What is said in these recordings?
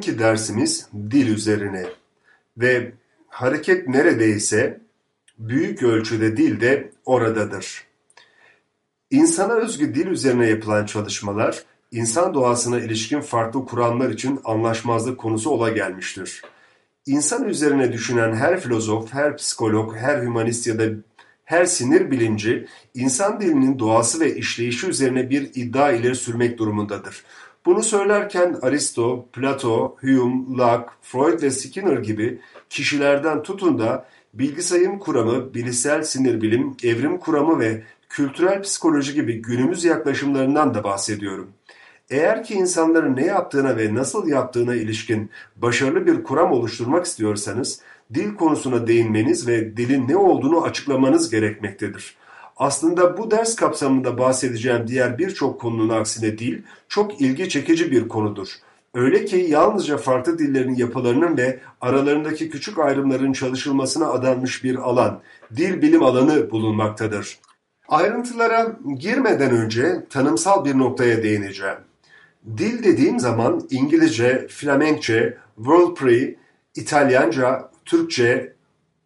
Bugünkü dersimiz dil üzerine ve hareket neredeyse büyük ölçüde dil de oradadır. İnsana özgü dil üzerine yapılan çalışmalar, insan doğasına ilişkin farklı kuramlar için anlaşmazlık konusu ola gelmiştir. İnsan üzerine düşünen her filozof, her psikolog, her hümanist ya da her sinir bilinci, insan dilinin doğası ve işleyişi üzerine bir iddia ileri sürmek durumundadır. Bunu söylerken Aristo, Plato, Hume, Locke, Freud ve Skinner gibi kişilerden tutun da bilgisayım kuramı, bilişsel sinir bilim, evrim kuramı ve kültürel psikoloji gibi günümüz yaklaşımlarından da bahsediyorum. Eğer ki insanların ne yaptığına ve nasıl yaptığına ilişkin başarılı bir kuram oluşturmak istiyorsanız, dil konusuna değinmeniz ve dilin ne olduğunu açıklamanız gerekmektedir. Aslında bu ders kapsamında bahsedeceğim diğer birçok konunun aksine dil çok ilgi çekici bir konudur. Öyle ki yalnızca farklı dillerin yapılarının ve aralarındaki küçük ayrımların çalışılmasına adanmış bir alan, dil bilim alanı bulunmaktadır. Ayrıntılara girmeden önce tanımsal bir noktaya değineceğim. Dil dediğim zaman İngilizce, Flamenkçe, Worldpre, İtalyanca, Türkçe,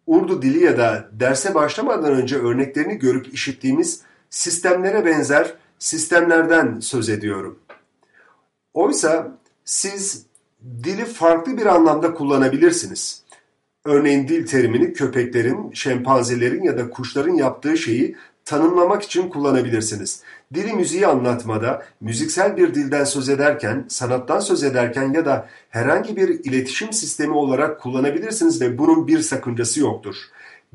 Urdu dili ya da derse başlamadan önce örneklerini görüp işittiğimiz sistemlere benzer sistemlerden söz ediyorum. Oysa siz dili farklı bir anlamda kullanabilirsiniz. Örneğin dil terimini köpeklerin, şempanzelerin ya da kuşların yaptığı şeyi tanımlamak için kullanabilirsiniz. Dili müziği anlatmada, müziksel bir dilden söz ederken, sanattan söz ederken ya da herhangi bir iletişim sistemi olarak kullanabilirsiniz ve bunun bir sakıncası yoktur.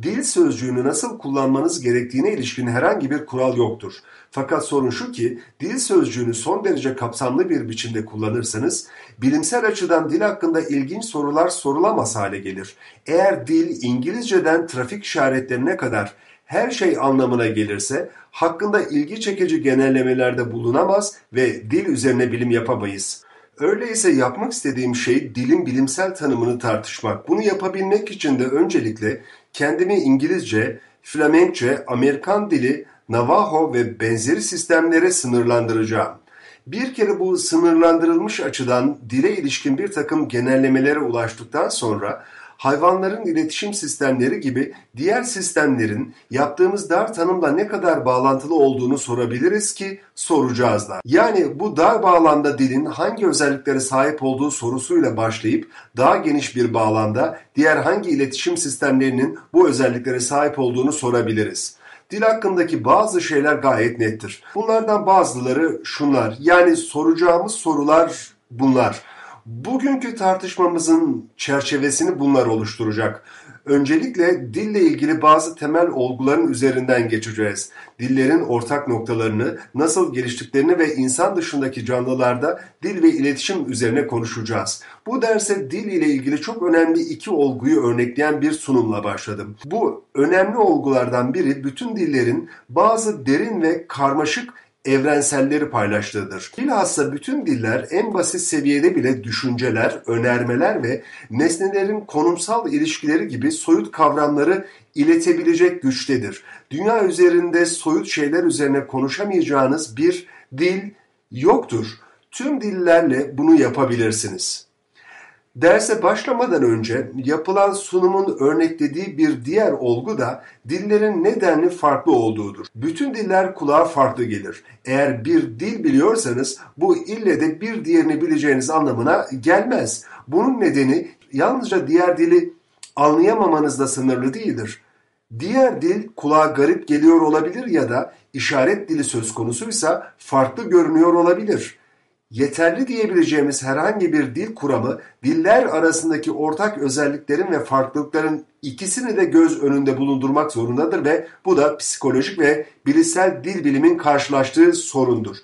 Dil sözcüğünü nasıl kullanmanız gerektiğine ilişkin herhangi bir kural yoktur. Fakat sorun şu ki dil sözcüğünü son derece kapsamlı bir biçimde kullanırsanız bilimsel açıdan dil hakkında ilginç sorular sorulamaz hale gelir. Eğer dil İngilizceden trafik işaretlerine kadar her şey anlamına gelirse hakkında ilgi çekici genellemelerde bulunamaz ve dil üzerine bilim yapamayız. Öyleyse yapmak istediğim şey dilin bilimsel tanımını tartışmak. Bunu yapabilmek için de öncelikle kendimi İngilizce, Flamenkçe, Amerikan dili, Navajo ve benzeri sistemlere sınırlandıracağım. Bir kere bu sınırlandırılmış açıdan dile ilişkin bir takım genellemelere ulaştıktan sonra hayvanların iletişim sistemleri gibi diğer sistemlerin yaptığımız dar tanımla ne kadar bağlantılı olduğunu sorabiliriz ki soracağız da. Yani bu dar bağlamda dilin hangi özelliklere sahip olduğu sorusuyla başlayıp daha geniş bir bağlamda diğer hangi iletişim sistemlerinin bu özelliklere sahip olduğunu sorabiliriz. Dil hakkındaki bazı şeyler gayet nettir. Bunlardan bazıları şunlar. Yani soracağımız sorular bunlar. Bugünkü tartışmamızın çerçevesini bunlar oluşturacak. Öncelikle dille ilgili bazı temel olguların üzerinden geçeceğiz. Dillerin ortak noktalarını, nasıl geliştiklerini ve insan dışındaki canlılarda dil ve iletişim üzerine konuşacağız. Bu derse dil ile ilgili çok önemli iki olguyu örnekleyen bir sunumla başladım. Bu önemli olgulardan biri bütün dillerin bazı derin ve karmaşık evrenselleri paylaştığıdır. Bilhassa bütün diller en basit seviyede bile düşünceler, önermeler ve nesnelerin konumsal ilişkileri gibi soyut kavramları iletebilecek güçtedir. Dünya üzerinde soyut şeyler üzerine konuşamayacağınız bir dil yoktur. Tüm dillerle bunu yapabilirsiniz. Derse başlamadan önce yapılan sunumun örneklediği bir diğer olgu da dillerin nedenli farklı olduğudur. Bütün diller kulağa farklı gelir. Eğer bir dil biliyorsanız bu ille de bir diğerini bileceğiniz anlamına gelmez. Bunun nedeni yalnızca diğer dili anlayamamanızla sınırlı değildir. Diğer dil kulağa garip geliyor olabilir ya da işaret dili söz konusuysa farklı görünüyor olabilir yeterli diyebileceğimiz herhangi bir dil kuramı diller arasındaki ortak özelliklerin ve farklılıkların ikisini de göz önünde bulundurmak zorundadır ve bu da psikolojik ve bilişsel dil bilimin karşılaştığı sorundur.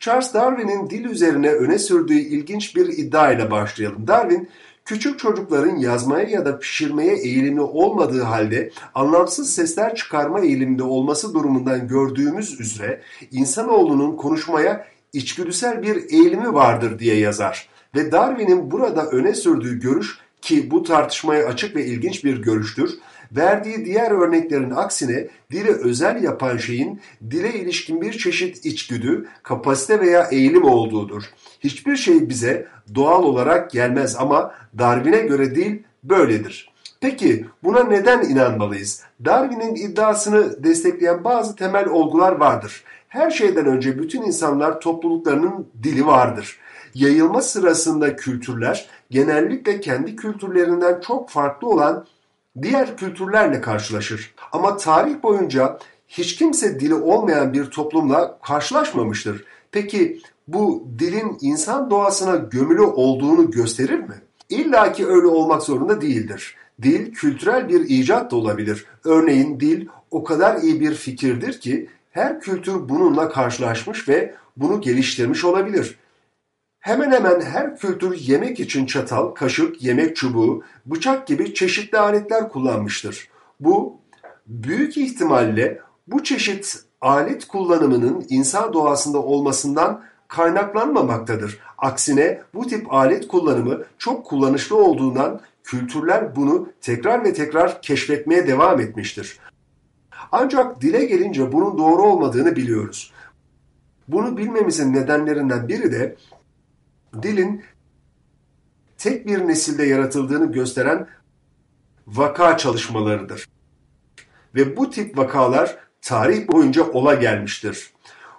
Charles Darwin'in dil üzerine öne sürdüğü ilginç bir iddia ile başlayalım. Darwin, küçük çocukların yazmaya ya da pişirmeye eğilimli olmadığı halde anlamsız sesler çıkarma eğiliminde olması durumundan gördüğümüz üzere insanoğlunun konuşmaya içgüdüsel bir eğilimi vardır diye yazar. Ve Darwin'in burada öne sürdüğü görüş ki bu tartışmaya açık ve ilginç bir görüştür. Verdiği diğer örneklerin aksine dili özel yapan şeyin dile ilişkin bir çeşit içgüdü, kapasite veya eğilim olduğudur. Hiçbir şey bize doğal olarak gelmez ama Darwin'e göre dil böyledir. Peki buna neden inanmalıyız? Darwin'in iddiasını destekleyen bazı temel olgular vardır. Her şeyden önce bütün insanlar topluluklarının dili vardır. Yayılma sırasında kültürler genellikle kendi kültürlerinden çok farklı olan diğer kültürlerle karşılaşır. Ama tarih boyunca hiç kimse dili olmayan bir toplumla karşılaşmamıştır. Peki bu dilin insan doğasına gömülü olduğunu gösterir mi? İlla ki öyle olmak zorunda değildir. Dil kültürel bir icat da olabilir. Örneğin dil o kadar iyi bir fikirdir ki her kültür bununla karşılaşmış ve bunu geliştirmiş olabilir. Hemen hemen her kültür yemek için çatal, kaşık, yemek çubuğu, bıçak gibi çeşitli aletler kullanmıştır. Bu büyük ihtimalle bu çeşit alet kullanımının insan doğasında olmasından kaynaklanmamaktadır. Aksine bu tip alet kullanımı çok kullanışlı olduğundan kültürler bunu tekrar ve tekrar keşfetmeye devam etmiştir. Ancak dile gelince bunun doğru olmadığını biliyoruz. Bunu bilmemizin nedenlerinden biri de dilin tek bir nesilde yaratıldığını gösteren vaka çalışmalarıdır. Ve bu tip vakalar tarih boyunca ola gelmiştir.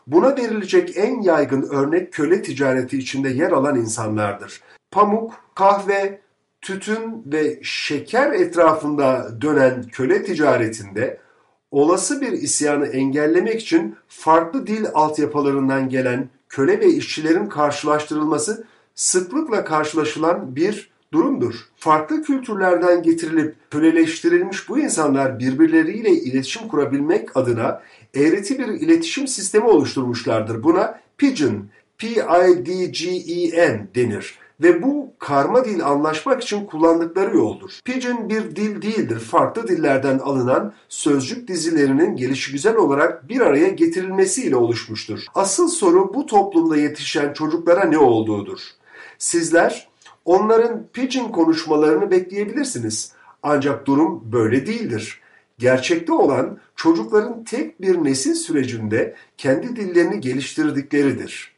Buna verilecek en yaygın örnek köle ticareti içinde yer alan insanlardır. Pamuk, kahve, tütün ve şeker etrafında dönen köle ticaretinde olası bir isyanı engellemek için farklı dil altyapılarından gelen köle ve işçilerin karşılaştırılması sıklıkla karşılaşılan bir durumdur. Farklı kültürlerden getirilip köleleştirilmiş bu insanlar birbirleriyle iletişim kurabilmek adına eğreti bir iletişim sistemi oluşturmuşlardır. Buna Pidgin, P-I-D-G-E-N denir ve bu karma dil anlaşmak için kullandıkları yoldur. Pidgin bir dil değildir. Farklı dillerden alınan sözcük dizilerinin gelişigüzel olarak bir araya getirilmesiyle oluşmuştur. Asıl soru bu toplumda yetişen çocuklara ne olduğudur. Sizler onların Pidgin konuşmalarını bekleyebilirsiniz. Ancak durum böyle değildir. Gerçekte olan çocukların tek bir nesil sürecinde kendi dillerini geliştirdikleridir.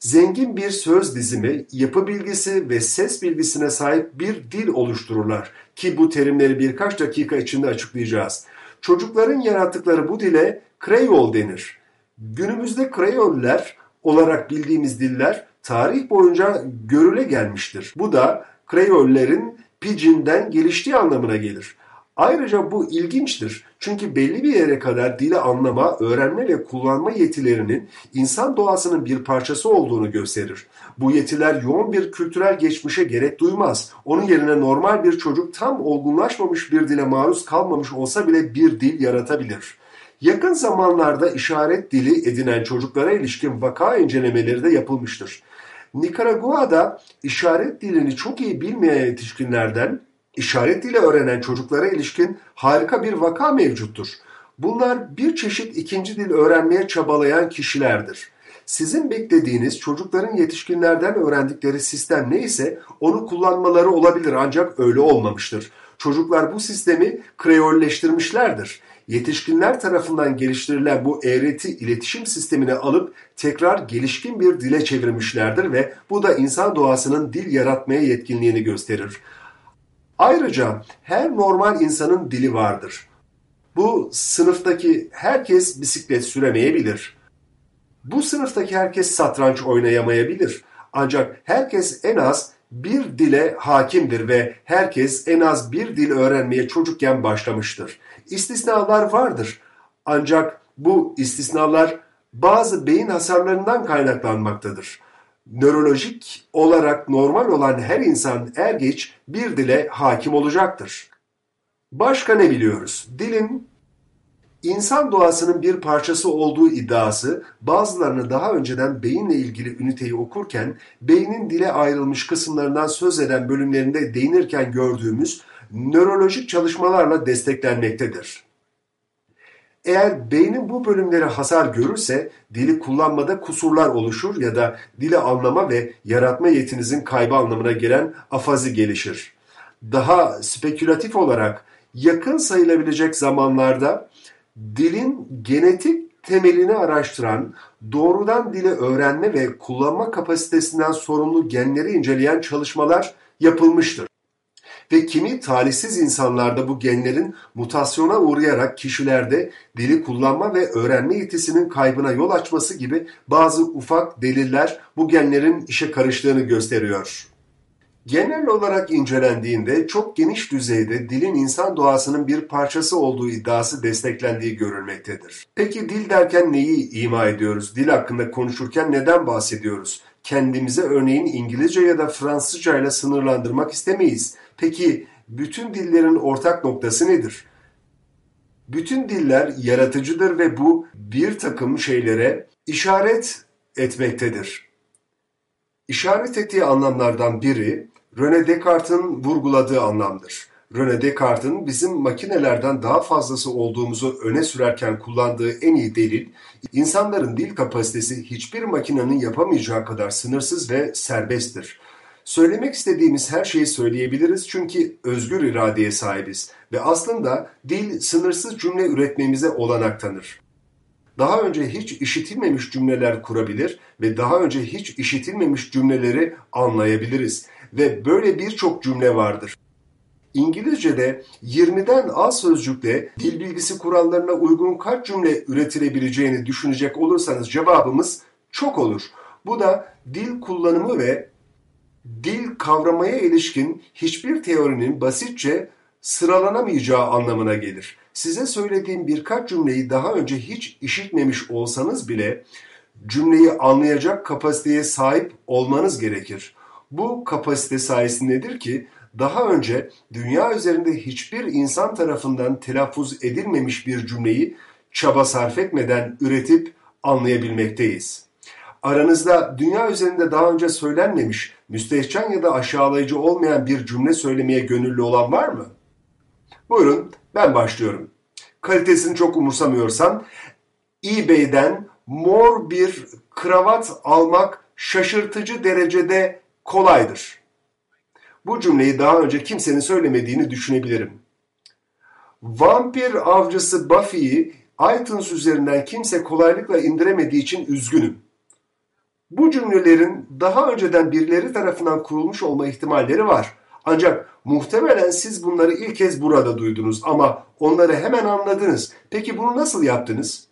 Zengin bir söz dizimi, yapı bilgisi ve ses bilgisine sahip bir dil oluştururlar ki bu terimleri birkaç dakika içinde açıklayacağız. Çocukların yarattıkları bu dile Kreyol denir. Günümüzde Kreyoller olarak bildiğimiz diller tarih boyunca görüle gelmiştir. Bu da Kreyollerin Pidgin'den geliştiği anlamına gelir. Ayrıca bu ilginçtir. Çünkü belli bir yere kadar dili anlama, öğrenme ve kullanma yetilerinin insan doğasının bir parçası olduğunu gösterir. Bu yetiler yoğun bir kültürel geçmişe gerek duymaz. Onun yerine normal bir çocuk tam olgunlaşmamış bir dile maruz kalmamış olsa bile bir dil yaratabilir. Yakın zamanlarda işaret dili edinen çocuklara ilişkin vaka incelemeleri de yapılmıştır. Nikaragua'da işaret dilini çok iyi bilmeyen yetişkinlerden işaret dili öğrenen çocuklara ilişkin harika bir vaka mevcuttur. Bunlar bir çeşit ikinci dil öğrenmeye çabalayan kişilerdir. Sizin beklediğiniz çocukların yetişkinlerden öğrendikleri sistem neyse onu kullanmaları olabilir ancak öyle olmamıştır. Çocuklar bu sistemi kreyolleştirmişlerdir. Yetişkinler tarafından geliştirilen bu eğreti iletişim sistemini alıp tekrar gelişkin bir dile çevirmişlerdir ve bu da insan doğasının dil yaratmaya yetkinliğini gösterir. Ayrıca her normal insanın dili vardır. Bu sınıftaki herkes bisiklet süremeyebilir. Bu sınıftaki herkes satranç oynayamayabilir. Ancak herkes en az bir dile hakimdir ve herkes en az bir dil öğrenmeye çocukken başlamıştır. İstisnalar vardır. Ancak bu istisnalar bazı beyin hasarlarından kaynaklanmaktadır. Nörolojik olarak normal olan her insan er geç bir dile hakim olacaktır. Başka ne biliyoruz? Dilin insan doğasının bir parçası olduğu iddiası bazılarını daha önceden beyinle ilgili üniteyi okurken beynin dile ayrılmış kısımlarından söz eden bölümlerinde değinirken gördüğümüz nörolojik çalışmalarla desteklenmektedir. Eğer beynin bu bölümleri hasar görürse dili kullanmada kusurlar oluşur ya da dili anlama ve yaratma yetinizin kaybı anlamına gelen afazi gelişir. Daha spekülatif olarak yakın sayılabilecek zamanlarda dilin genetik temelini araştıran, doğrudan dili öğrenme ve kullanma kapasitesinden sorumlu genleri inceleyen çalışmalar yapılmıştır. Ve kimi talihsiz insanlarda bu genlerin mutasyona uğrayarak kişilerde dili kullanma ve öğrenme yetisinin kaybına yol açması gibi bazı ufak deliller bu genlerin işe karıştığını gösteriyor. Genel olarak incelendiğinde çok geniş düzeyde dilin insan doğasının bir parçası olduğu iddiası desteklendiği görülmektedir. Peki dil derken neyi ima ediyoruz? Dil hakkında konuşurken neden bahsediyoruz? Kendimize örneğin İngilizce ya da Fransızca ile sınırlandırmak istemeyiz. Peki bütün dillerin ortak noktası nedir? Bütün diller yaratıcıdır ve bu bir takım şeylere işaret etmektedir. İşaret ettiği anlamlardan biri René Descartes'in vurguladığı anlamdır. René Descartes'in bizim makinelerden daha fazlası olduğumuzu öne sürerken kullandığı en iyi delil, insanların dil kapasitesi hiçbir makinenin yapamayacağı kadar sınırsız ve serbesttir. Söylemek istediğimiz her şeyi söyleyebiliriz çünkü özgür iradeye sahibiz ve aslında dil sınırsız cümle üretmemize olanak tanır. Daha önce hiç işitilmemiş cümleler kurabilir ve daha önce hiç işitilmemiş cümleleri anlayabiliriz ve böyle birçok cümle vardır. İngilizce'de 20'den az sözcükle dil bilgisi kurallarına uygun kaç cümle üretilebileceğini düşünecek olursanız cevabımız çok olur. Bu da dil kullanımı ve dil kavramaya ilişkin hiçbir teorinin basitçe sıralanamayacağı anlamına gelir. Size söylediğim birkaç cümleyi daha önce hiç işitmemiş olsanız bile cümleyi anlayacak kapasiteye sahip olmanız gerekir. Bu kapasite sayesindedir ki daha önce dünya üzerinde hiçbir insan tarafından telaffuz edilmemiş bir cümleyi çaba sarf etmeden üretip anlayabilmekteyiz. Aranızda dünya üzerinde daha önce söylenmemiş, müstehcen ya da aşağılayıcı olmayan bir cümle söylemeye gönüllü olan var mı? Buyurun, ben başlıyorum. Kalitesini çok umursamıyorsan, eBay'den mor bir kravat almak şaşırtıcı derecede kolaydır. Bu cümleyi daha önce kimsenin söylemediğini düşünebilirim. Vampir avcısı Buffy'yi iTunes üzerinden kimse kolaylıkla indiremediği için üzgünüm. Bu cümlelerin daha önceden birileri tarafından kurulmuş olma ihtimalleri var. Ancak muhtemelen siz bunları ilk kez burada duydunuz ama onları hemen anladınız. Peki bunu nasıl yaptınız?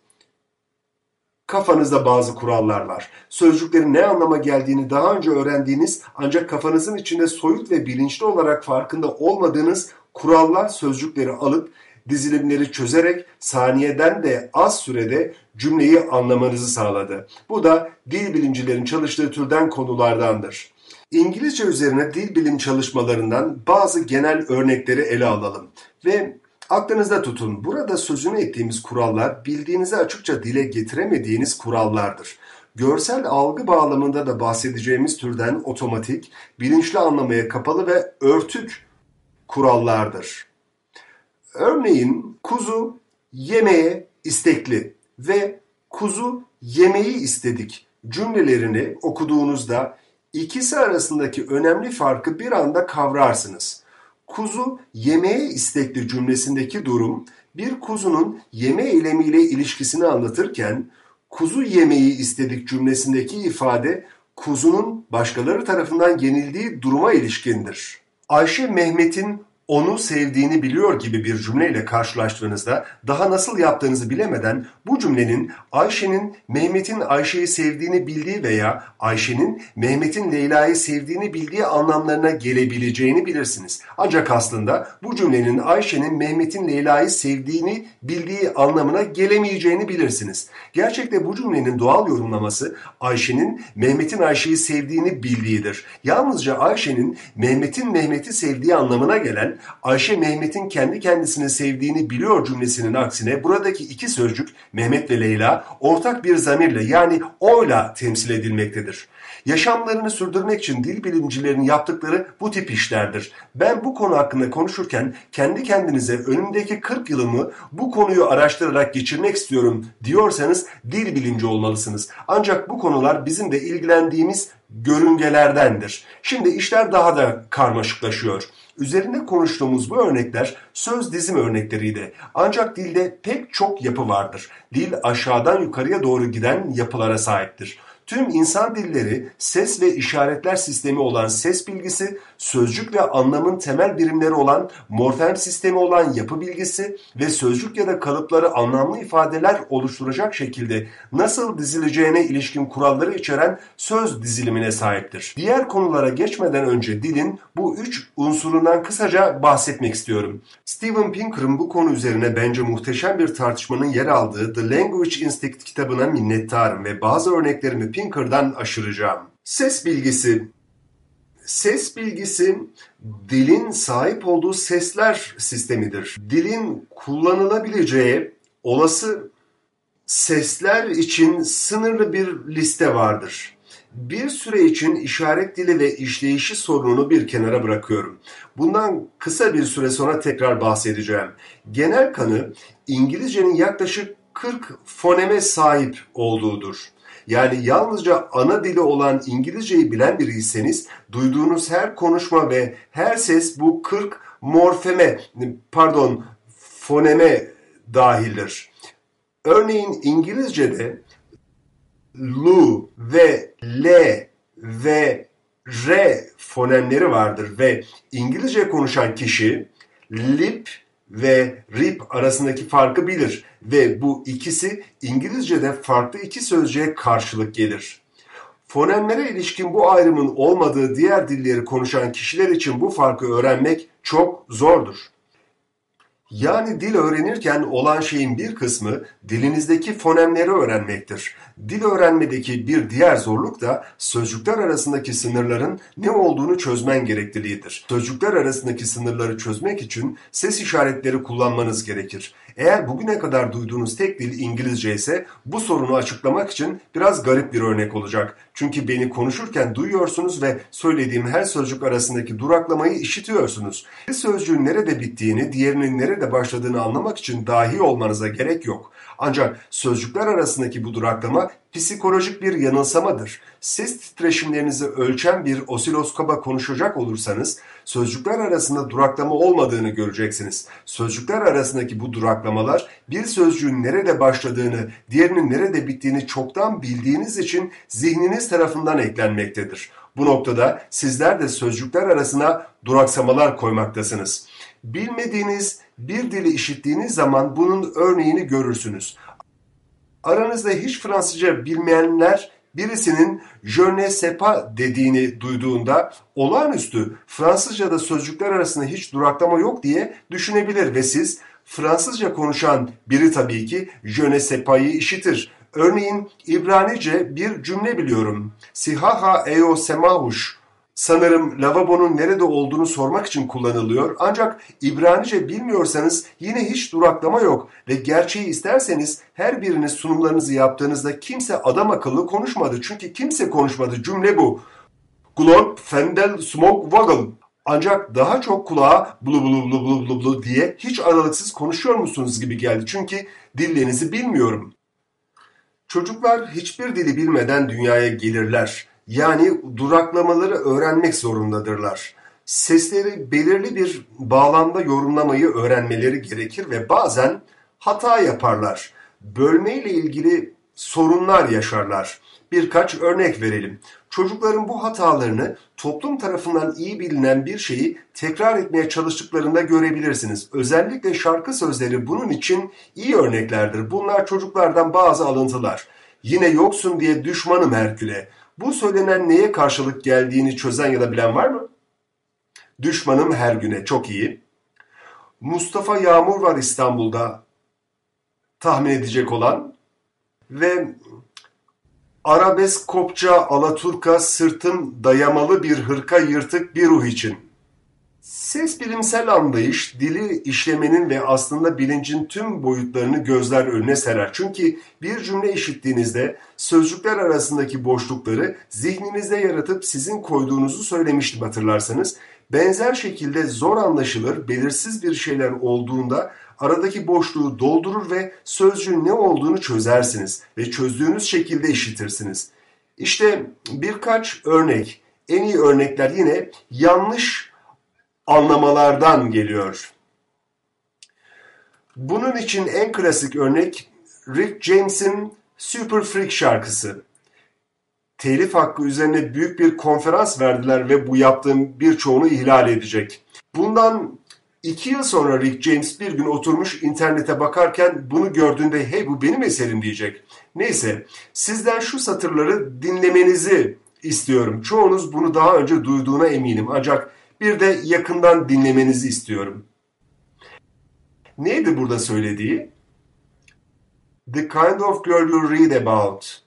Kafanızda bazı kurallar var. Sözcüklerin ne anlama geldiğini daha önce öğrendiğiniz ancak kafanızın içinde soyut ve bilinçli olarak farkında olmadığınız kurallar sözcükleri alıp dizilimleri çözerek saniyeden de az sürede cümleyi anlamanızı sağladı. Bu da dil bilimcilerin çalıştığı türden konulardandır. İngilizce üzerine dil bilim çalışmalarından bazı genel örnekleri ele alalım ve aklınızda tutun. Burada sözünü ettiğimiz kurallar bildiğinizi açıkça dile getiremediğiniz kurallardır. Görsel algı bağlamında da bahsedeceğimiz türden otomatik, bilinçli anlamaya kapalı ve örtük kurallardır. Örneğin kuzu yemeye istekli ve kuzu yemeği istedik cümlelerini okuduğunuzda ikisi arasındaki önemli farkı bir anda kavrarsınız. Kuzu yemeğe istekli cümlesindeki durum bir kuzunun yeme eylemiyle ilişkisini anlatırken kuzu yemeği istedik cümlesindeki ifade kuzunun başkaları tarafından yenildiği duruma ilişkindir. Ayşe Mehmet'in onu sevdiğini biliyor gibi bir cümleyle karşılaştığınızda daha nasıl yaptığınızı bilemeden bu cümlenin Ayşe'nin Mehmet'in Ayşe'yi sevdiğini bildiği veya Ayşe'nin Mehmet'in Leyla'yı sevdiğini bildiği anlamlarına gelebileceğini bilirsiniz. Ancak aslında bu cümlenin Ayşe'nin Mehmet'in Leyla'yı sevdiğini bildiği anlamına gelemeyeceğini bilirsiniz. Gerçekte bu cümlenin doğal yorumlaması Ayşe'nin Mehmet'in Ayşe'yi sevdiğini bildiğidir. Yalnızca Ayşe'nin Mehmet'in Mehmet'i sevdiği anlamına gelen Ayşe Mehmet'in kendi kendisini sevdiğini biliyor cümlesinin aksine buradaki iki sözcük Mehmet ve Leyla ortak bir zamirle yani oyla temsil edilmektedir. Yaşamlarını sürdürmek için dil bilimcilerinin yaptıkları bu tip işlerdir. Ben bu konu hakkında konuşurken kendi kendinize önümdeki 40 yılımı bu konuyu araştırarak geçirmek istiyorum diyorsanız dil bilimci olmalısınız. Ancak bu konular bizim de ilgilendiğimiz görüngelerdendir. Şimdi işler daha da karmaşıklaşıyor. Üzerinde konuştuğumuz bu örnekler söz dizim örnekleriydi. Ancak dilde pek çok yapı vardır. Dil aşağıdan yukarıya doğru giden yapılara sahiptir. Tüm insan dilleri ses ve işaretler sistemi olan ses bilgisi, sözcük ve anlamın temel birimleri olan morfem sistemi olan yapı bilgisi ve sözcük ya da kalıpları anlamlı ifadeler oluşturacak şekilde nasıl dizileceğine ilişkin kuralları içeren söz dizilimine sahiptir. Diğer konulara geçmeden önce dilin bu üç unsurundan kısaca bahsetmek istiyorum. Steven Pinker'ın bu konu üzerine bence muhteşem bir tartışmanın yer aldığı The Language Instinct kitabına minnettarım ve bazı örneklerimi Pinker'dan aşıracağım. Ses bilgisi Ses bilgisi dilin sahip olduğu sesler sistemidir. Dilin kullanılabileceği olası sesler için sınırlı bir liste vardır. Bir süre için işaret dili ve işleyişi sorununu bir kenara bırakıyorum. Bundan kısa bir süre sonra tekrar bahsedeceğim. Genel kanı İngilizcenin yaklaşık 40 foneme sahip olduğudur. Yani yalnızca ana dili olan İngilizceyi bilen biriyseniz duyduğunuz her konuşma ve her ses bu 40 morfeme pardon foneme dahildir. Örneğin İngilizce'de lu ve le ve re fonemleri vardır ve İngilizce konuşan kişi lip ve rip arasındaki farkı bilir ve bu ikisi İngilizce'de farklı iki sözcüğe karşılık gelir. Fonemlere ilişkin bu ayrımın olmadığı diğer dilleri konuşan kişiler için bu farkı öğrenmek çok zordur. Yani dil öğrenirken olan şeyin bir kısmı dilinizdeki fonemleri öğrenmektir. Dil öğrenmedeki bir diğer zorluk da sözcükler arasındaki sınırların ne olduğunu çözmen gerekliliğidir. Sözcükler arasındaki sınırları çözmek için ses işaretleri kullanmanız gerekir. Eğer bugüne kadar duyduğunuz tek dil İngilizce ise bu sorunu açıklamak için biraz garip bir örnek olacak. Çünkü beni konuşurken duyuyorsunuz ve söylediğim her sözcük arasındaki duraklamayı işitiyorsunuz. Bir sözcüğün nerede bittiğini, diğerinin nerede başladığını anlamak için dahi olmanıza gerek yok. Ancak sözcükler arasındaki bu duraklama psikolojik bir yanılsamadır. Ses titreşimlerinizi ölçen bir osiloskopa konuşacak olursanız sözcükler arasında duraklama olmadığını göreceksiniz. Sözcükler arasındaki bu duraklamalar bir sözcüğün nerede başladığını, diğerinin nerede bittiğini çoktan bildiğiniz için zihniniz tarafından eklenmektedir. Bu noktada sizler de sözcükler arasına duraksamalar koymaktasınız. Bilmediğiniz bir dili işittiğiniz zaman bunun örneğini görürsünüz. Aranızda hiç Fransızca bilmeyenler birisinin je ne sais pas dediğini duyduğunda olağanüstü Fransızca'da sözcükler arasında hiç duraklama yok diye düşünebilir ve siz Fransızca konuşan biri tabii ki je ne sais pas'ı işitir. Örneğin İbranice bir cümle biliyorum. Sihaha eo semahuş sanırım lavabonun nerede olduğunu sormak için kullanılıyor. Ancak İbranice bilmiyorsanız yine hiç duraklama yok ve gerçeği isterseniz her biriniz sunumlarınızı yaptığınızda kimse adam akıllı konuşmadı. Çünkü kimse konuşmadı. Cümle bu. Glorp Fendel Smoke Waggle. Ancak daha çok kulağa blu blu blu blu blu blu diye hiç aralıksız konuşuyor musunuz gibi geldi. Çünkü dillerinizi bilmiyorum. Çocuklar hiçbir dili bilmeden dünyaya gelirler. Yani duraklamaları öğrenmek zorundadırlar. Sesleri belirli bir bağlamda yorumlamayı öğrenmeleri gerekir ve bazen hata yaparlar. Bölme ile ilgili sorunlar yaşarlar. Birkaç örnek verelim. Çocukların bu hatalarını toplum tarafından iyi bilinen bir şeyi tekrar etmeye çalıştıklarında görebilirsiniz. Özellikle şarkı sözleri bunun için iyi örneklerdir. Bunlar çocuklardan bazı alıntılar. Yine yoksun diye düşmanım Herkül'e. Bu söylenen neye karşılık geldiğini çözen ya da bilen var mı? Düşmanım her güne. Çok iyi. Mustafa Yağmur var İstanbul'da. Tahmin edecek olan. Ve arabesk kopça alaturka sırtım dayamalı bir hırka yırtık bir ruh için. Ses bilimsel anlayış, dili işlemenin ve aslında bilincin tüm boyutlarını gözler önüne serer. Çünkü bir cümle işittiğinizde sözcükler arasındaki boşlukları zihninizde yaratıp sizin koyduğunuzu söylemiştim hatırlarsanız. Benzer şekilde zor anlaşılır, belirsiz bir şeyler olduğunda aradaki boşluğu doldurur ve sözcüğün ne olduğunu çözersiniz ve çözdüğünüz şekilde işitirsiniz. İşte birkaç örnek, en iyi örnekler yine yanlış anlamalardan geliyor. Bunun için en klasik örnek Rick James'in Super Freak şarkısı. Telif hakkı üzerine büyük bir konferans verdiler ve bu yaptığım birçoğunu ihlal edecek. Bundan iki yıl sonra Rick James bir gün oturmuş internete bakarken bunu gördüğünde hey bu benim eserim diyecek. Neyse sizden şu satırları dinlemenizi istiyorum. Çoğunuz bunu daha önce duyduğuna eminim ancak bir de yakından dinlemenizi istiyorum. Neydi burada söylediği? The kind of girl you read about.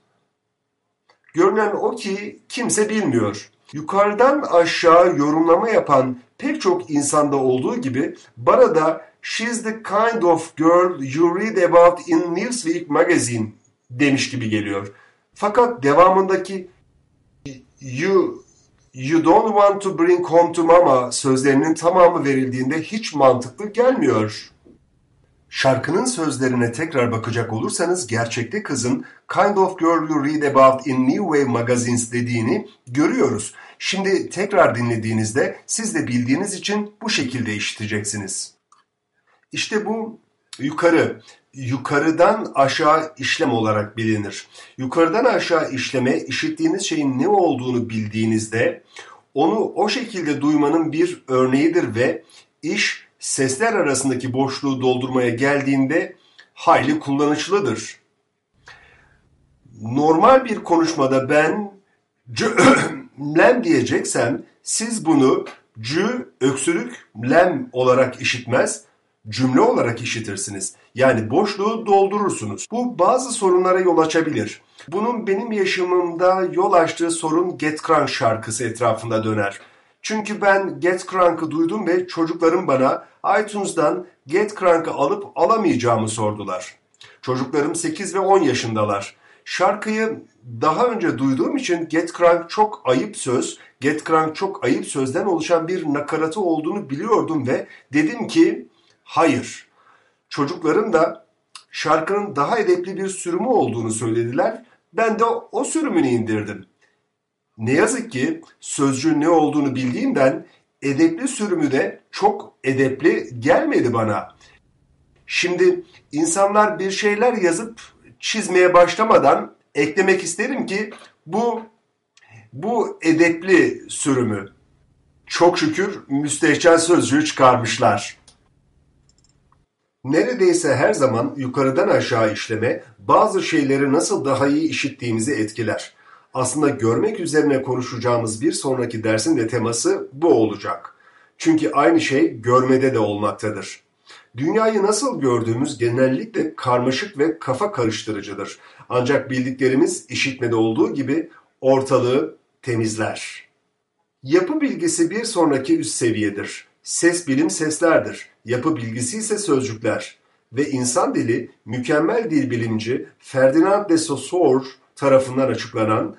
Görünen o ki kimse bilmiyor. Yukarıdan aşağı yorumlama yapan pek çok insanda olduğu gibi bana da She's the kind of girl you read about in Newsweek magazine demiş gibi geliyor. Fakat devamındaki you you don't want to bring home to mama sözlerinin tamamı verildiğinde hiç mantıklı gelmiyor. Şarkının sözlerine tekrar bakacak olursanız gerçekte kızın kind of girl you read about in New Wave magazines dediğini görüyoruz. Şimdi tekrar dinlediğinizde siz de bildiğiniz için bu şekilde işiteceksiniz. İşte bu yukarı, yukarıdan aşağı işlem olarak bilinir. Yukarıdan aşağı işleme işittiğiniz şeyin ne olduğunu bildiğinizde onu o şekilde duymanın bir örneğidir ve iş sesler arasındaki boşluğu doldurmaya geldiğinde hayli kullanışlıdır. Normal bir konuşmada ben lem diyeceksem siz bunu cü öksürük lem olarak işitmez, cümle olarak işitirsiniz. Yani boşluğu doldurursunuz. Bu bazı sorunlara yol açabilir. Bunun benim yaşamımda yol açtığı sorun Get Crunk şarkısı etrafında döner. Çünkü ben Get Crunk'ı duydum ve çocuklarım bana iTunes'dan Get Crunk'ı alıp alamayacağımı sordular. Çocuklarım 8 ve 10 yaşındalar. Şarkıyı daha önce duyduğum için Get Crunk çok ayıp söz, Get Crunk çok ayıp sözden oluşan bir nakaratı olduğunu biliyordum ve dedim ki hayır. Çocuklarım da şarkının daha edepli bir sürümü olduğunu söylediler. Ben de o sürümünü indirdim. Ne yazık ki sözcüğün ne olduğunu bildiğimden edepli sürümü de çok edepli gelmedi bana. Şimdi insanlar bir şeyler yazıp çizmeye başlamadan eklemek isterim ki bu bu edepli sürümü. Çok şükür müstehcen sözcüğü çıkarmışlar. Neredeyse her zaman yukarıdan aşağı işleme bazı şeyleri nasıl daha iyi işittiğimizi etkiler. Aslında görmek üzerine konuşacağımız bir sonraki dersin de teması bu olacak. Çünkü aynı şey görmede de olmaktadır. Dünyayı nasıl gördüğümüz genellikle karmaşık ve kafa karıştırıcıdır. Ancak bildiklerimiz işitmede olduğu gibi ortalığı temizler. Yapı bilgisi bir sonraki üst seviyedir. Ses bilim seslerdir. Yapı bilgisi ise sözcükler. Ve insan dili mükemmel dil bilimci Ferdinand de Saussure tarafından açıklanan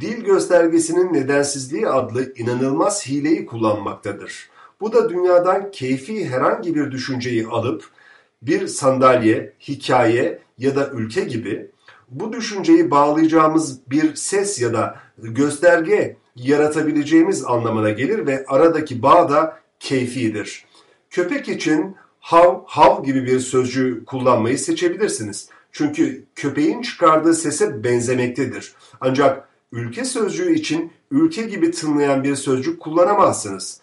dil göstergesinin nedensizliği adlı inanılmaz hileyi kullanmaktadır. Bu da dünyadan keyfi herhangi bir düşünceyi alıp bir sandalye, hikaye ya da ülke gibi bu düşünceyi bağlayacağımız bir ses ya da gösterge yaratabileceğimiz anlamına gelir ve aradaki bağ da keyfidir. Köpek için hav hav gibi bir sözcüğü kullanmayı seçebilirsiniz. Çünkü köpeğin çıkardığı sese benzemektedir. Ancak ülke sözcüğü için ülke gibi tınlayan bir sözcük kullanamazsınız.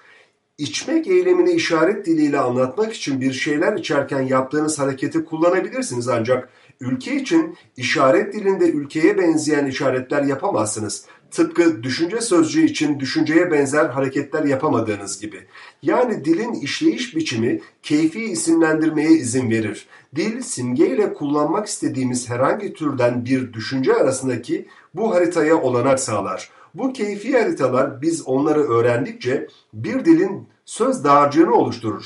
İçmek eylemini işaret diliyle anlatmak için bir şeyler içerken yaptığınız hareketi kullanabilirsiniz ancak ülke için işaret dilinde ülkeye benzeyen işaretler yapamazsınız. Tıpkı düşünce sözcüğü için düşünceye benzer hareketler yapamadığınız gibi. Yani dilin işleyiş biçimi keyfi isimlendirmeye izin verir. Dil simgeyle kullanmak istediğimiz herhangi türden bir düşünce arasındaki bu haritaya olanak sağlar. Bu keyfi haritalar biz onları öğrendikçe bir dilin söz dağarcığını oluşturur.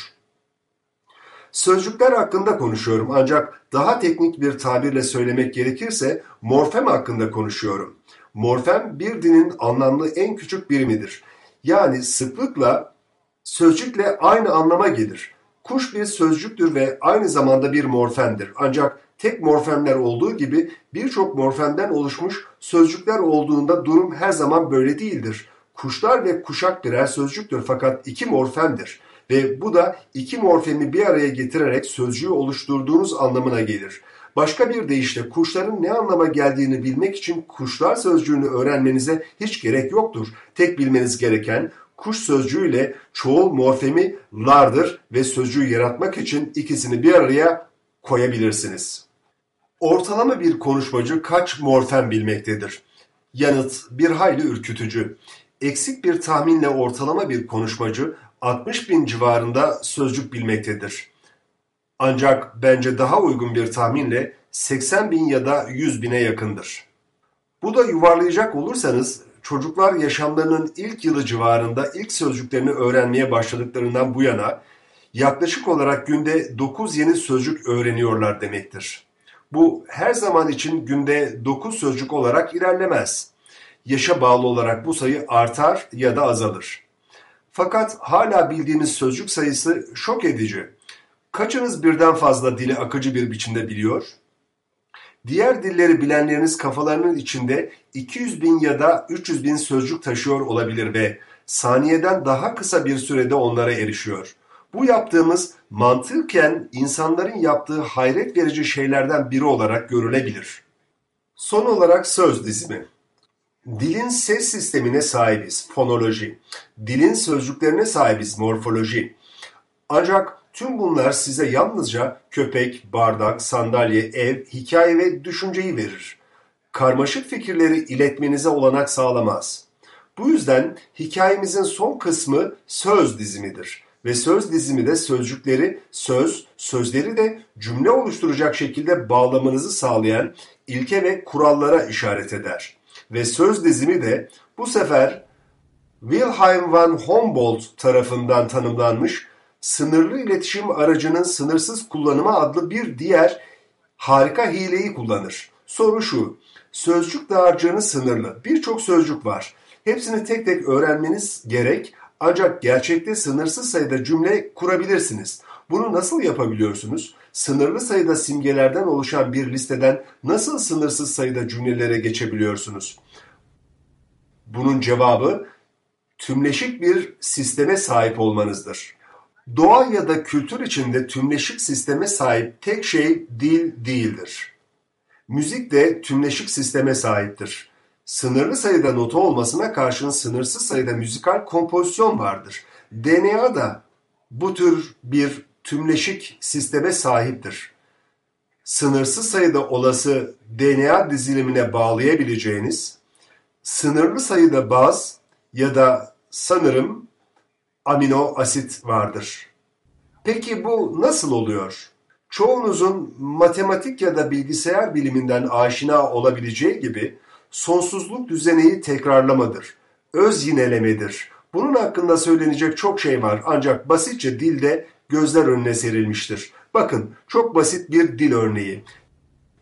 Sözcükler hakkında konuşuyorum ancak daha teknik bir tabirle söylemek gerekirse morfem hakkında konuşuyorum. Morfem bir dilin anlamlı en küçük birimidir. Yani sıklıkla sözcükle aynı anlama gelir. Kuş bir sözcüktür ve aynı zamanda bir morfemdir. Ancak tek morfemler olduğu gibi birçok morfemden oluşmuş sözcükler olduğunda durum her zaman böyle değildir. Kuşlar ve kuşak birer sözcüktür fakat iki morfemdir. ve bu da iki morfemi bir araya getirerek sözcüğü oluşturduğunuz anlamına gelir. Başka bir deyişle kuşların ne anlama geldiğini bilmek için kuşlar sözcüğünü öğrenmenize hiç gerek yoktur. Tek bilmeniz gereken kuş sözcüğüyle çoğul morfemi lardır ve sözcüğü yaratmak için ikisini bir araya koyabilirsiniz. Ortalama bir konuşmacı kaç morfem bilmektedir? Yanıt bir hayli ürkütücü. Eksik bir tahminle ortalama bir konuşmacı 60 bin civarında sözcük bilmektedir. Ancak bence daha uygun bir tahminle 80 bin ya da 100 bine yakındır. Bu da yuvarlayacak olursanız çocuklar yaşamlarının ilk yılı civarında ilk sözcüklerini öğrenmeye başladıklarından bu yana yaklaşık olarak günde 9 yeni sözcük öğreniyorlar demektir. Bu her zaman için günde 9 sözcük olarak ilerlemez. Yaşa bağlı olarak bu sayı artar ya da azalır. Fakat hala bildiğimiz sözcük sayısı şok edici. Kaçınız birden fazla dili akıcı bir biçimde biliyor? Diğer dilleri bilenleriniz kafalarının içinde 200 bin ya da 300 bin sözcük taşıyor olabilir ve saniyeden daha kısa bir sürede onlara erişiyor. Bu yaptığımız mantıken insanların yaptığı hayret verici şeylerden biri olarak görülebilir. Son olarak söz dizimi. Dilin ses sistemine sahibiz, fonoloji. Dilin sözcüklerine sahibiz, morfoloji. Ancak tüm bunlar size yalnızca köpek, bardak, sandalye, ev, hikaye ve düşünceyi verir. Karmaşık fikirleri iletmenize olanak sağlamaz. Bu yüzden hikayemizin son kısmı söz dizimidir ve söz dizimi de sözcükleri söz, sözleri de cümle oluşturacak şekilde bağlamanızı sağlayan ilke ve kurallara işaret eder. Ve söz dizimi de bu sefer Wilhelm van Humboldt tarafından tanımlanmış sınırlı iletişim aracının sınırsız kullanımı adlı bir diğer harika hileyi kullanır. Soru şu, sözcük dağarcığınız sınırlı. Birçok sözcük var. Hepsini tek tek öğrenmeniz gerek ancak gerçekte sınırsız sayıda cümle kurabilirsiniz. Bunu nasıl yapabiliyorsunuz? Sınırlı sayıda simgelerden oluşan bir listeden nasıl sınırsız sayıda cümlelere geçebiliyorsunuz? Bunun cevabı tümleşik bir sisteme sahip olmanızdır. Doğa ya da kültür içinde tümleşik sisteme sahip tek şey dil değildir. Müzik de tümleşik sisteme sahiptir. Sınırlı sayıda nota olmasına karşın sınırsız sayıda müzikal kompozisyon vardır. DNA da bu tür bir tümleşik sisteme sahiptir. Sınırsız sayıda olası DNA dizilimine bağlayabileceğiniz, sınırlı sayıda baz ya da sanırım amino asit vardır. Peki bu nasıl oluyor? Çoğunuzun matematik ya da bilgisayar biliminden aşina olabileceği gibi sonsuzluk düzeneyi tekrarlamadır, öz yinelemedir. Bunun hakkında söylenecek çok şey var ancak basitçe dilde gözler önüne serilmiştir. Bakın çok basit bir dil örneği.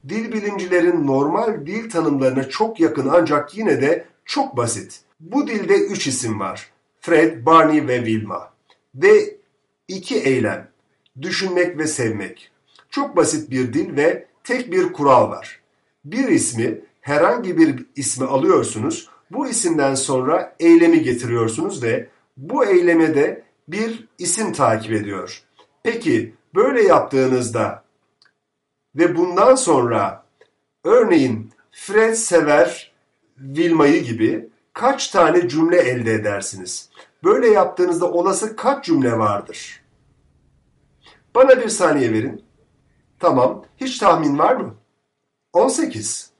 Dil bilimcilerin normal dil tanımlarına çok yakın ancak yine de çok basit. Bu dilde üç isim var. Fred, Barney ve Wilma. Ve iki eylem. Düşünmek ve sevmek. Çok basit bir dil ve tek bir kural var. Bir ismi herhangi bir ismi alıyorsunuz. Bu isimden sonra eylemi getiriyorsunuz ve bu eyleme de bir isim takip ediyor. Peki böyle yaptığınızda ve bundan sonra örneğin Fred sever Vilma'yı gibi kaç tane cümle elde edersiniz? Böyle yaptığınızda olası kaç cümle vardır? Bana bir saniye verin. Tamam. Hiç tahmin var mı? 18.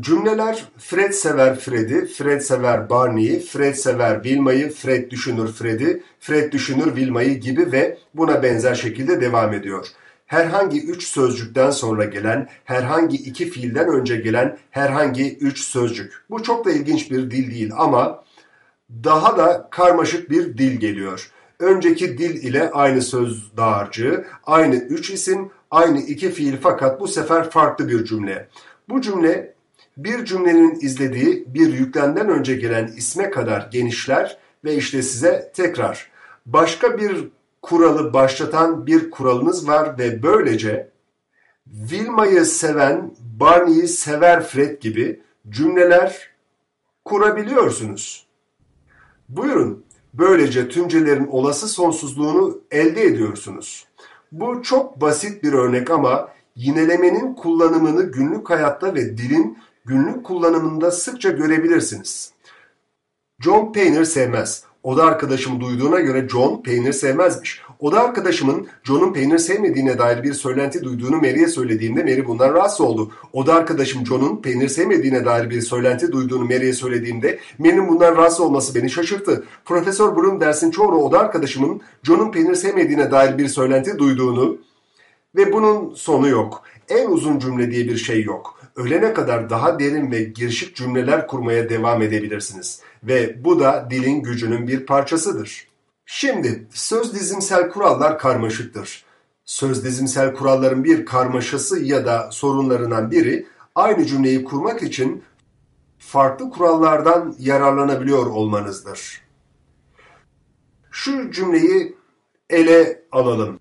Cümleler Fred sever Fred'i, Fred sever Barney'i, Fred sever Vilma'yı, Fred düşünür Fred'i, Fred düşünür Vilma'yı gibi ve buna benzer şekilde devam ediyor. Herhangi üç sözcükten sonra gelen, herhangi iki fiilden önce gelen herhangi üç sözcük. Bu çok da ilginç bir dil değil ama daha da karmaşık bir dil geliyor. Önceki dil ile aynı söz dağarcığı, aynı üç isim, aynı iki fiil fakat bu sefer farklı bir cümle. Bu cümle bir cümlenin izlediği bir yüklemden önce gelen isme kadar genişler ve işte size tekrar başka bir kuralı başlatan bir kuralınız var ve böylece Vilma'yı seven Barney'i sever Fred gibi cümleler kurabiliyorsunuz. Buyurun Böylece tümcelerin olası sonsuzluğunu elde ediyorsunuz. Bu çok basit bir örnek ama yinelemenin kullanımını günlük hayatta ve dilin günlük kullanımında sıkça görebilirsiniz. John Paynter sevmez. Oda arkadaşım duyduğuna göre John peynir sevmezmiş. Oda arkadaşımın John'un peynir sevmediğine dair bir söylenti duyduğunu Mary'e söylediğimde Mary bundan rahatsız oldu. Oda arkadaşım John'un peynir sevmediğine dair bir söylenti duyduğunu Mary'e söylediğimde Mary'nin bundan rahatsız olması beni şaşırttı. Profesör Bloom dersin çoğunu oda arkadaşımın John'un peynir sevmediğine dair bir söylenti duyduğunu ve bunun sonu yok. En uzun cümle diye bir şey yok. Ölene kadar daha derin ve girişik cümleler kurmaya devam edebilirsiniz ve bu da dilin gücünün bir parçasıdır. Şimdi söz dizimsel kurallar karmaşıktır. Söz dizimsel kuralların bir karmaşası ya da sorunlarından biri aynı cümleyi kurmak için farklı kurallardan yararlanabiliyor olmanızdır. Şu cümleyi ele alalım.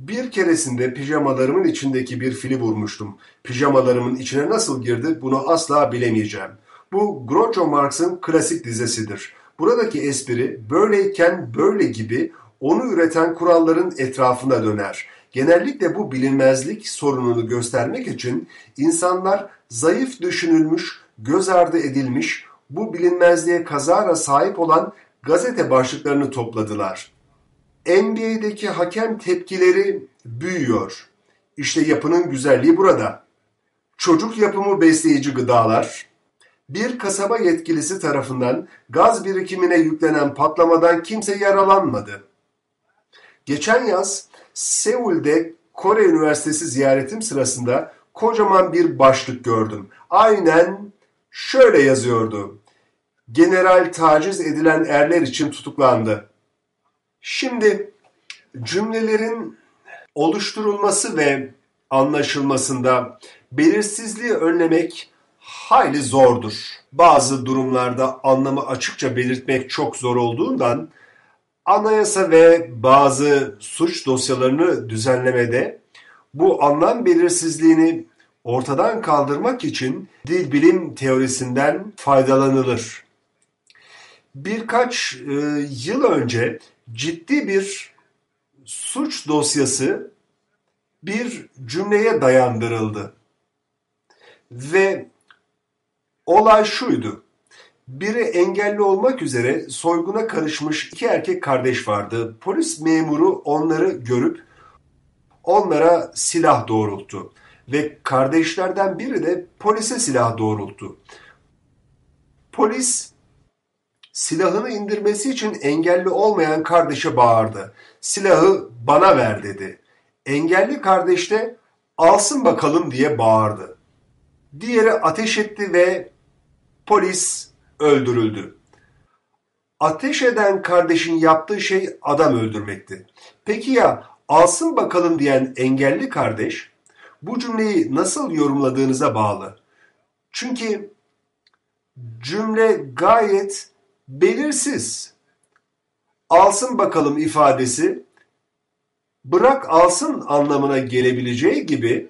Bir keresinde pijamalarımın içindeki bir fili vurmuştum. Pijamalarımın içine nasıl girdi bunu asla bilemeyeceğim. Bu Groucho Marx'ın klasik dizesidir. Buradaki espri böyleyken böyle gibi onu üreten kuralların etrafına döner. Genellikle bu bilinmezlik sorununu göstermek için insanlar zayıf düşünülmüş, göz ardı edilmiş, bu bilinmezliğe kazara sahip olan gazete başlıklarını topladılar. NBA'deki hakem tepkileri büyüyor. İşte yapının güzelliği burada. Çocuk yapımı besleyici gıdalar, bir kasaba yetkilisi tarafından gaz birikimine yüklenen patlamadan kimse yaralanmadı. Geçen yaz Seul'de Kore Üniversitesi ziyaretim sırasında kocaman bir başlık gördüm. Aynen şöyle yazıyordu. General taciz edilen erler için tutuklandı. Şimdi cümlelerin oluşturulması ve anlaşılmasında belirsizliği önlemek hayli zordur. Bazı durumlarda anlamı açıkça belirtmek çok zor olduğundan anayasa ve bazı suç dosyalarını düzenlemede bu anlam belirsizliğini ortadan kaldırmak için dil bilim teorisinden faydalanılır. Birkaç e, yıl önce ciddi bir suç dosyası bir cümleye dayandırıldı. Ve olay şuydu. Biri engelli olmak üzere soyguna karışmış iki erkek kardeş vardı. Polis memuru onları görüp onlara silah doğrulttu ve kardeşlerden biri de polise silah doğrulttu. Polis silahını indirmesi için engelli olmayan kardeşe bağırdı. Silahı bana ver dedi. Engelli kardeş de alsın bakalım diye bağırdı. Diğeri ateş etti ve polis öldürüldü. Ateş eden kardeşin yaptığı şey adam öldürmekti. Peki ya alsın bakalım diyen engelli kardeş bu cümleyi nasıl yorumladığınıza bağlı. Çünkü cümle gayet belirsiz. Alsın bakalım ifadesi bırak alsın anlamına gelebileceği gibi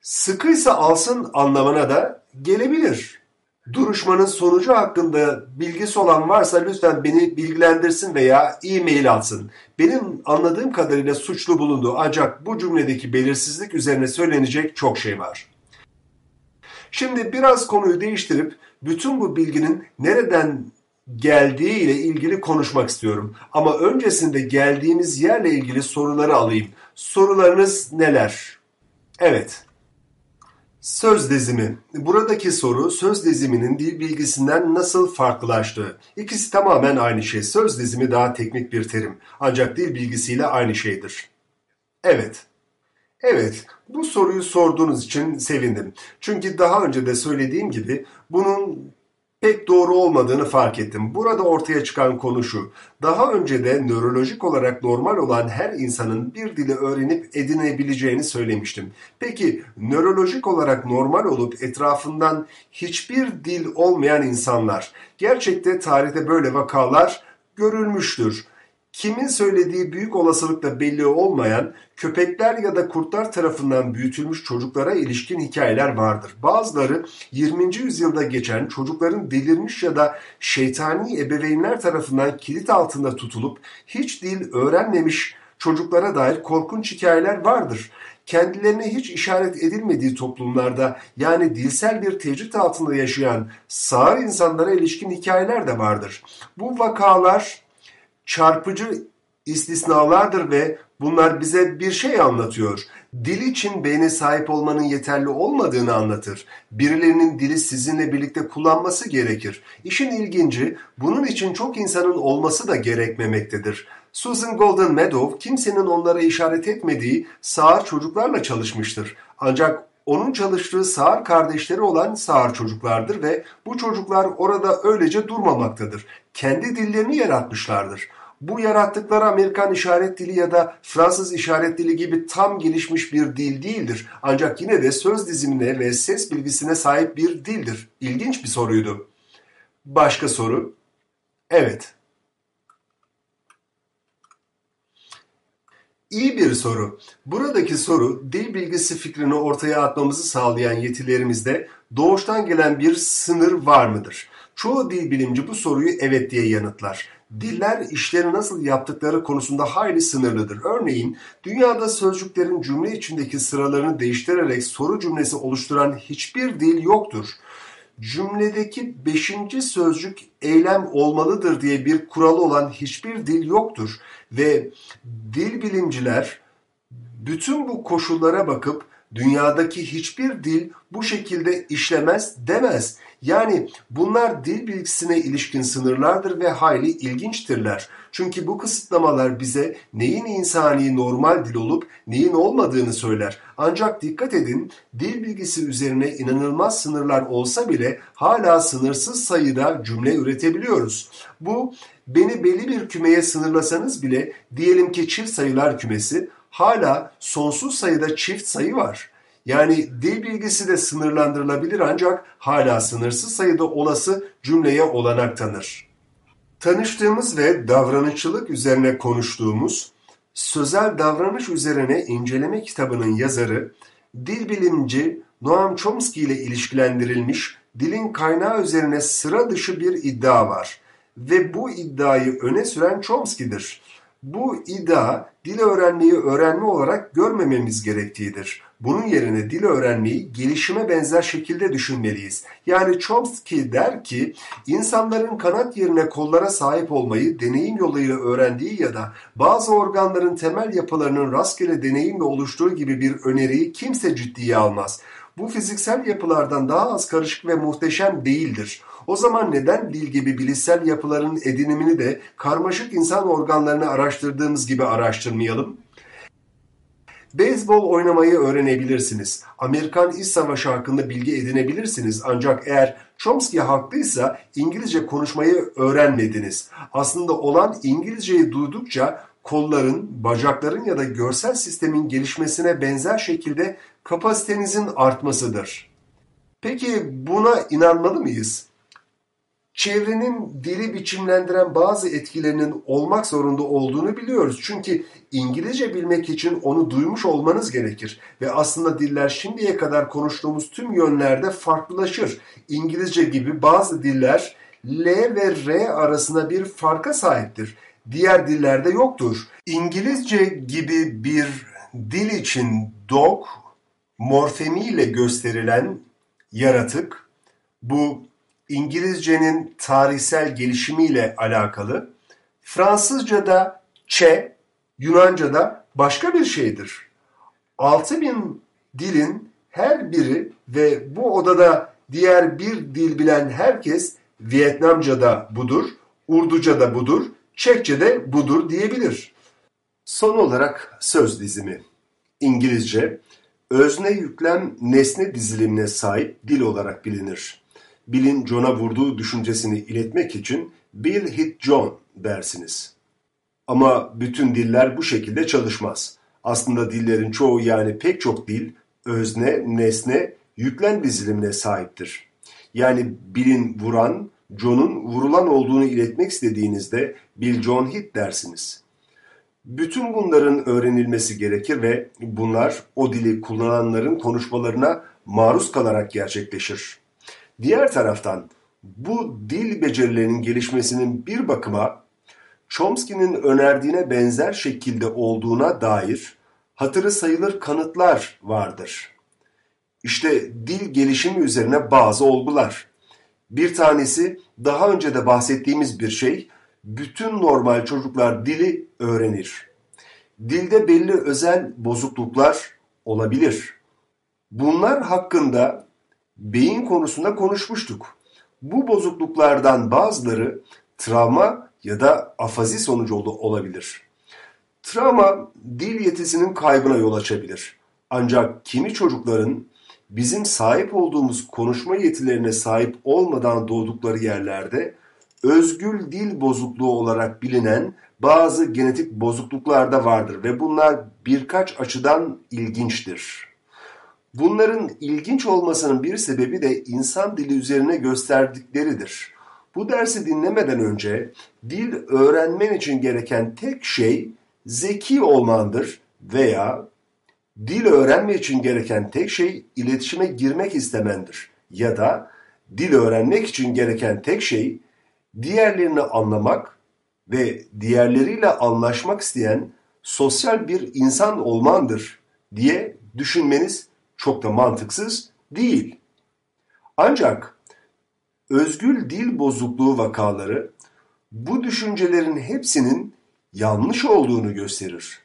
sıkıysa alsın anlamına da gelebilir. Duruşmanın sonucu hakkında bilgisi olan varsa lütfen beni bilgilendirsin veya e-mail atsın. Benim anladığım kadarıyla suçlu bulundu ancak bu cümledeki belirsizlik üzerine söylenecek çok şey var. Şimdi biraz konuyu değiştirip bütün bu bilginin nereden geldiği ile ilgili konuşmak istiyorum. Ama öncesinde geldiğimiz yerle ilgili soruları alayım. Sorularınız neler? Evet. Söz dizimi. Buradaki soru söz diziminin dil bilgisinden nasıl farklılaştığı. İkisi tamamen aynı şey. Söz dizimi daha teknik bir terim. Ancak dil bilgisiyle aynı şeydir. Evet. Evet, bu soruyu sorduğunuz için sevindim. Çünkü daha önce de söylediğim gibi bunun pek doğru olmadığını fark ettim. Burada ortaya çıkan konu şu. Daha önce de nörolojik olarak normal olan her insanın bir dili öğrenip edinebileceğini söylemiştim. Peki nörolojik olarak normal olup etrafından hiçbir dil olmayan insanlar gerçekte tarihte böyle vakalar görülmüştür. Kimin söylediği büyük olasılıkla belli olmayan köpekler ya da kurtlar tarafından büyütülmüş çocuklara ilişkin hikayeler vardır. Bazıları 20. yüzyılda geçen çocukların delirmiş ya da şeytani ebeveynler tarafından kilit altında tutulup hiç dil öğrenmemiş çocuklara dair korkunç hikayeler vardır kendilerine hiç işaret edilmediği toplumlarda yani dilsel bir tecrit altında yaşayan sağır insanlara ilişkin hikayeler de vardır. Bu vakalar çarpıcı istisnalardır ve bunlar bize bir şey anlatıyor. Dil için beyne sahip olmanın yeterli olmadığını anlatır. Birilerinin dili sizinle birlikte kullanması gerekir. İşin ilginci bunun için çok insanın olması da gerekmemektedir. Susan Golden Meadow kimsenin onlara işaret etmediği sağır çocuklarla çalışmıştır. Ancak onun çalıştığı sağır kardeşleri olan sağır çocuklardır ve bu çocuklar orada öylece durmamaktadır. Kendi dillerini yaratmışlardır. Bu yarattıkları Amerikan işaret dili ya da Fransız işaret dili gibi tam gelişmiş bir dil değildir. Ancak yine de söz dizimine ve ses bilgisine sahip bir dildir. İlginç bir soruydu. Başka soru? Evet. İyi bir soru. Buradaki soru dil bilgisi fikrini ortaya atmamızı sağlayan yetilerimizde doğuştan gelen bir sınır var mıdır? Çoğu dil bilimci bu soruyu evet diye yanıtlar. Diller işleri nasıl yaptıkları konusunda hayli sınırlıdır. Örneğin dünyada sözcüklerin cümle içindeki sıralarını değiştirerek soru cümlesi oluşturan hiçbir dil yoktur. Cümledeki beşinci sözcük eylem olmalıdır diye bir kuralı olan hiçbir dil yoktur ve dil bilimciler bütün bu koşullara bakıp dünyadaki hiçbir dil bu şekilde işlemez demez. Yani bunlar dil bilgisine ilişkin sınırlardır ve hayli ilginçtirler. Çünkü bu kısıtlamalar bize neyin insani normal dil olup neyin olmadığını söyler. Ancak dikkat edin dil bilgisi üzerine inanılmaz sınırlar olsa bile hala sınırsız sayıda cümle üretebiliyoruz. Bu beni belli bir kümeye sınırlasanız bile diyelim ki çift sayılar kümesi hala sonsuz sayıda çift sayı var. Yani dil bilgisi de sınırlandırılabilir ancak hala sınırsız sayıda olası cümleye olanak tanır. Tanıştığımız ve davranışçılık üzerine konuştuğumuz Sözel Davranış Üzerine İnceleme kitabının yazarı, dil bilimci Noam Chomsky ile ilişkilendirilmiş dilin kaynağı üzerine sıra dışı bir iddia var ve bu iddiayı öne süren Chomsky'dir. Bu iddia dil öğrenmeyi öğrenme olarak görmememiz gerektiğidir. Bunun yerine dil öğrenmeyi gelişime benzer şekilde düşünmeliyiz. Yani Chomsky der ki insanların kanat yerine kollara sahip olmayı deneyim yoluyla öğrendiği ya da bazı organların temel yapılarının rastgele deneyimle oluştuğu gibi bir öneriyi kimse ciddiye almaz. Bu fiziksel yapılardan daha az karışık ve muhteşem değildir. O zaman neden dil gibi bilişsel yapıların edinimini de karmaşık insan organlarını araştırdığımız gibi araştırmayalım? Beyzbol oynamayı öğrenebilirsiniz. Amerikan İç Savaşı hakkında bilgi edinebilirsiniz. Ancak eğer Chomsky haklıysa İngilizce konuşmayı öğrenmediniz. Aslında olan İngilizceyi duydukça kolların, bacakların ya da görsel sistemin gelişmesine benzer şekilde kapasitenizin artmasıdır. Peki buna inanmalı mıyız? Çevrenin dili biçimlendiren bazı etkilerinin olmak zorunda olduğunu biliyoruz. Çünkü İngilizce bilmek için onu duymuş olmanız gerekir. Ve aslında diller şimdiye kadar konuştuğumuz tüm yönlerde farklılaşır. İngilizce gibi bazı diller L ve R arasında bir farka sahiptir. Diğer dillerde yoktur. İngilizce gibi bir dil için dog morfemiyle gösterilen yaratık bu İngilizcenin tarihsel gelişimiyle alakalı. Fransızca'da çe, Yunanca'da başka bir şeydir. 6000 dilin her biri ve bu odada diğer bir dil bilen herkes Vietnamca'da budur, Urduca'da budur, Çekçe'de budur diyebilir. Son olarak söz dizimi. İngilizce, özne yüklem nesne dizilimine sahip dil olarak bilinir. Bill'in John'a vurduğu düşüncesini iletmek için Bill hit John dersiniz. Ama bütün diller bu şekilde çalışmaz. Aslında dillerin çoğu yani pek çok dil özne, nesne, yüklem dizilimine sahiptir. Yani Bill'in vuran, John'un vurulan olduğunu iletmek istediğinizde Bill John hit dersiniz. Bütün bunların öğrenilmesi gerekir ve bunlar o dili kullananların konuşmalarına maruz kalarak gerçekleşir. Diğer taraftan bu dil becerilerinin gelişmesinin bir bakıma Chomsky'nin önerdiğine benzer şekilde olduğuna dair hatırı sayılır kanıtlar vardır. İşte dil gelişimi üzerine bazı olgular. Bir tanesi daha önce de bahsettiğimiz bir şey, bütün normal çocuklar dili öğrenir. Dilde belli özel bozukluklar olabilir. Bunlar hakkında beyin konusunda konuşmuştuk. Bu bozukluklardan bazıları travma ya da afazi sonucu olabilir. Travma dil yetisinin kaybına yol açabilir. Ancak kimi çocukların bizim sahip olduğumuz konuşma yetilerine sahip olmadan doğdukları yerlerde özgül dil bozukluğu olarak bilinen bazı genetik bozukluklar da vardır ve bunlar birkaç açıdan ilginçtir. Bunların ilginç olmasının bir sebebi de insan dili üzerine gösterdikleridir. Bu dersi dinlemeden önce dil öğrenmen için gereken tek şey zeki olmandır veya dil öğrenme için gereken tek şey iletişime girmek istemendir. Ya da dil öğrenmek için gereken tek şey diğerlerini anlamak ve diğerleriyle anlaşmak isteyen sosyal bir insan olmandır diye düşünmeniz çok da mantıksız değil. Ancak özgül dil bozukluğu vakaları bu düşüncelerin hepsinin yanlış olduğunu gösterir.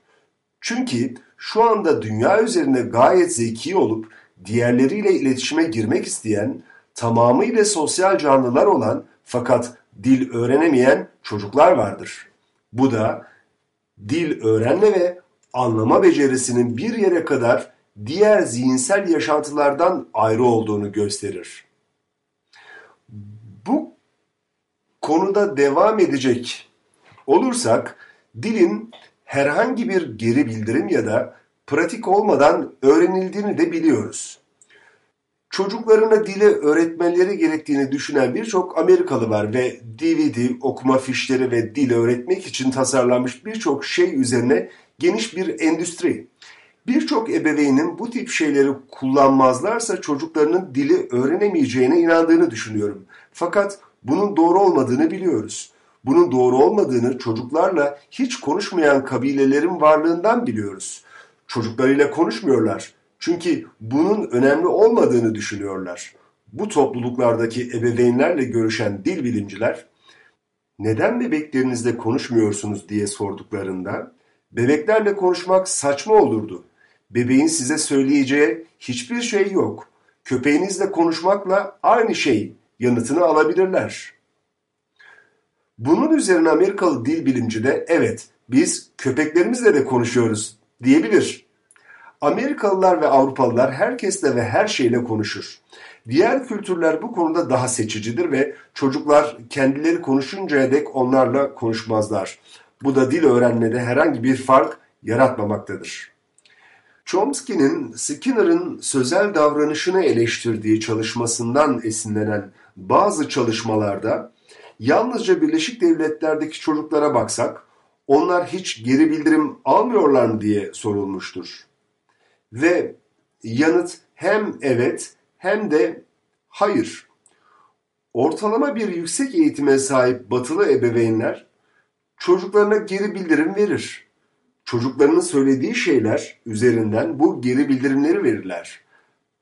Çünkü şu anda dünya üzerinde gayet zeki olup diğerleriyle iletişime girmek isteyen, tamamıyla sosyal canlılar olan fakat dil öğrenemeyen çocuklar vardır. Bu da dil öğrenme ve anlama becerisinin bir yere kadar diğer zihinsel yaşantılardan ayrı olduğunu gösterir. Bu konuda devam edecek olursak dilin herhangi bir geri bildirim ya da pratik olmadan öğrenildiğini de biliyoruz. Çocuklarına dili öğretmeleri gerektiğini düşünen birçok Amerikalı var ve DVD, okuma fişleri ve dil öğretmek için tasarlanmış birçok şey üzerine geniş bir endüstri. Birçok ebeveynin bu tip şeyleri kullanmazlarsa çocuklarının dili öğrenemeyeceğine inandığını düşünüyorum. Fakat bunun doğru olmadığını biliyoruz. Bunun doğru olmadığını çocuklarla hiç konuşmayan kabilelerin varlığından biliyoruz. Çocuklarıyla konuşmuyorlar. Çünkü bunun önemli olmadığını düşünüyorlar. Bu topluluklardaki ebeveynlerle görüşen dil bilimciler neden bebeklerinizle konuşmuyorsunuz diye sorduklarında bebeklerle konuşmak saçma olurdu. Bebeğin size söyleyeceği hiçbir şey yok. Köpeğinizle konuşmakla aynı şey yanıtını alabilirler. Bunun üzerine Amerikalı dil bilimci de evet biz köpeklerimizle de konuşuyoruz diyebilir. Amerikalılar ve Avrupalılar herkesle ve her şeyle konuşur. Diğer kültürler bu konuda daha seçicidir ve çocuklar kendileri konuşuncaya dek onlarla konuşmazlar. Bu da dil öğrenmede herhangi bir fark yaratmamaktadır. Chomsky'nin Skinner'ın sözel davranışını eleştirdiği çalışmasından esinlenen bazı çalışmalarda yalnızca Birleşik Devletler'deki çocuklara baksak onlar hiç geri bildirim almıyorlar mı diye sorulmuştur. Ve yanıt hem evet hem de hayır. Ortalama bir yüksek eğitime sahip batılı ebeveynler çocuklarına geri bildirim verir. Çocuklarının söylediği şeyler üzerinden bu geri bildirimleri verirler.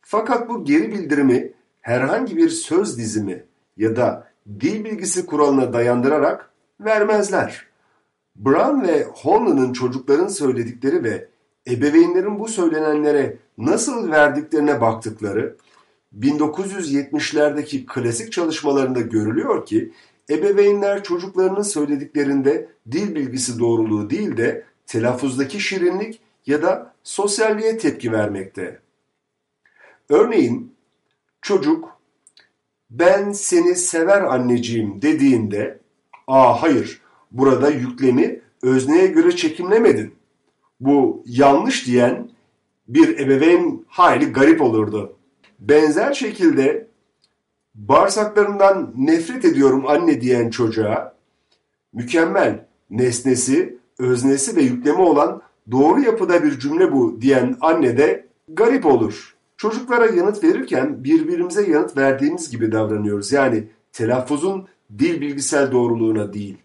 Fakat bu geri bildirimi herhangi bir söz dizimi ya da dil bilgisi kuralına dayandırarak vermezler. Brown ve Holland'ın çocukların söyledikleri ve ebeveynlerin bu söylenenlere nasıl verdiklerine baktıkları 1970'lerdeki klasik çalışmalarında görülüyor ki ebeveynler çocuklarının söylediklerinde dil bilgisi doğruluğu değil de telaffuzdaki şirinlik ya da sosyalliğe tepki vermekte. Örneğin çocuk ben seni sever anneciğim dediğinde aa hayır burada yüklemi özneye göre çekimlemedin. Bu yanlış diyen bir ebeveyn hayli garip olurdu. Benzer şekilde bağırsaklarından nefret ediyorum anne diyen çocuğa mükemmel nesnesi öznesi ve yüklemi olan doğru yapıda bir cümle bu diyen anne de garip olur. Çocuklara yanıt verirken birbirimize yanıt verdiğimiz gibi davranıyoruz. Yani telaffuzun dil bilgisel doğruluğuna değil,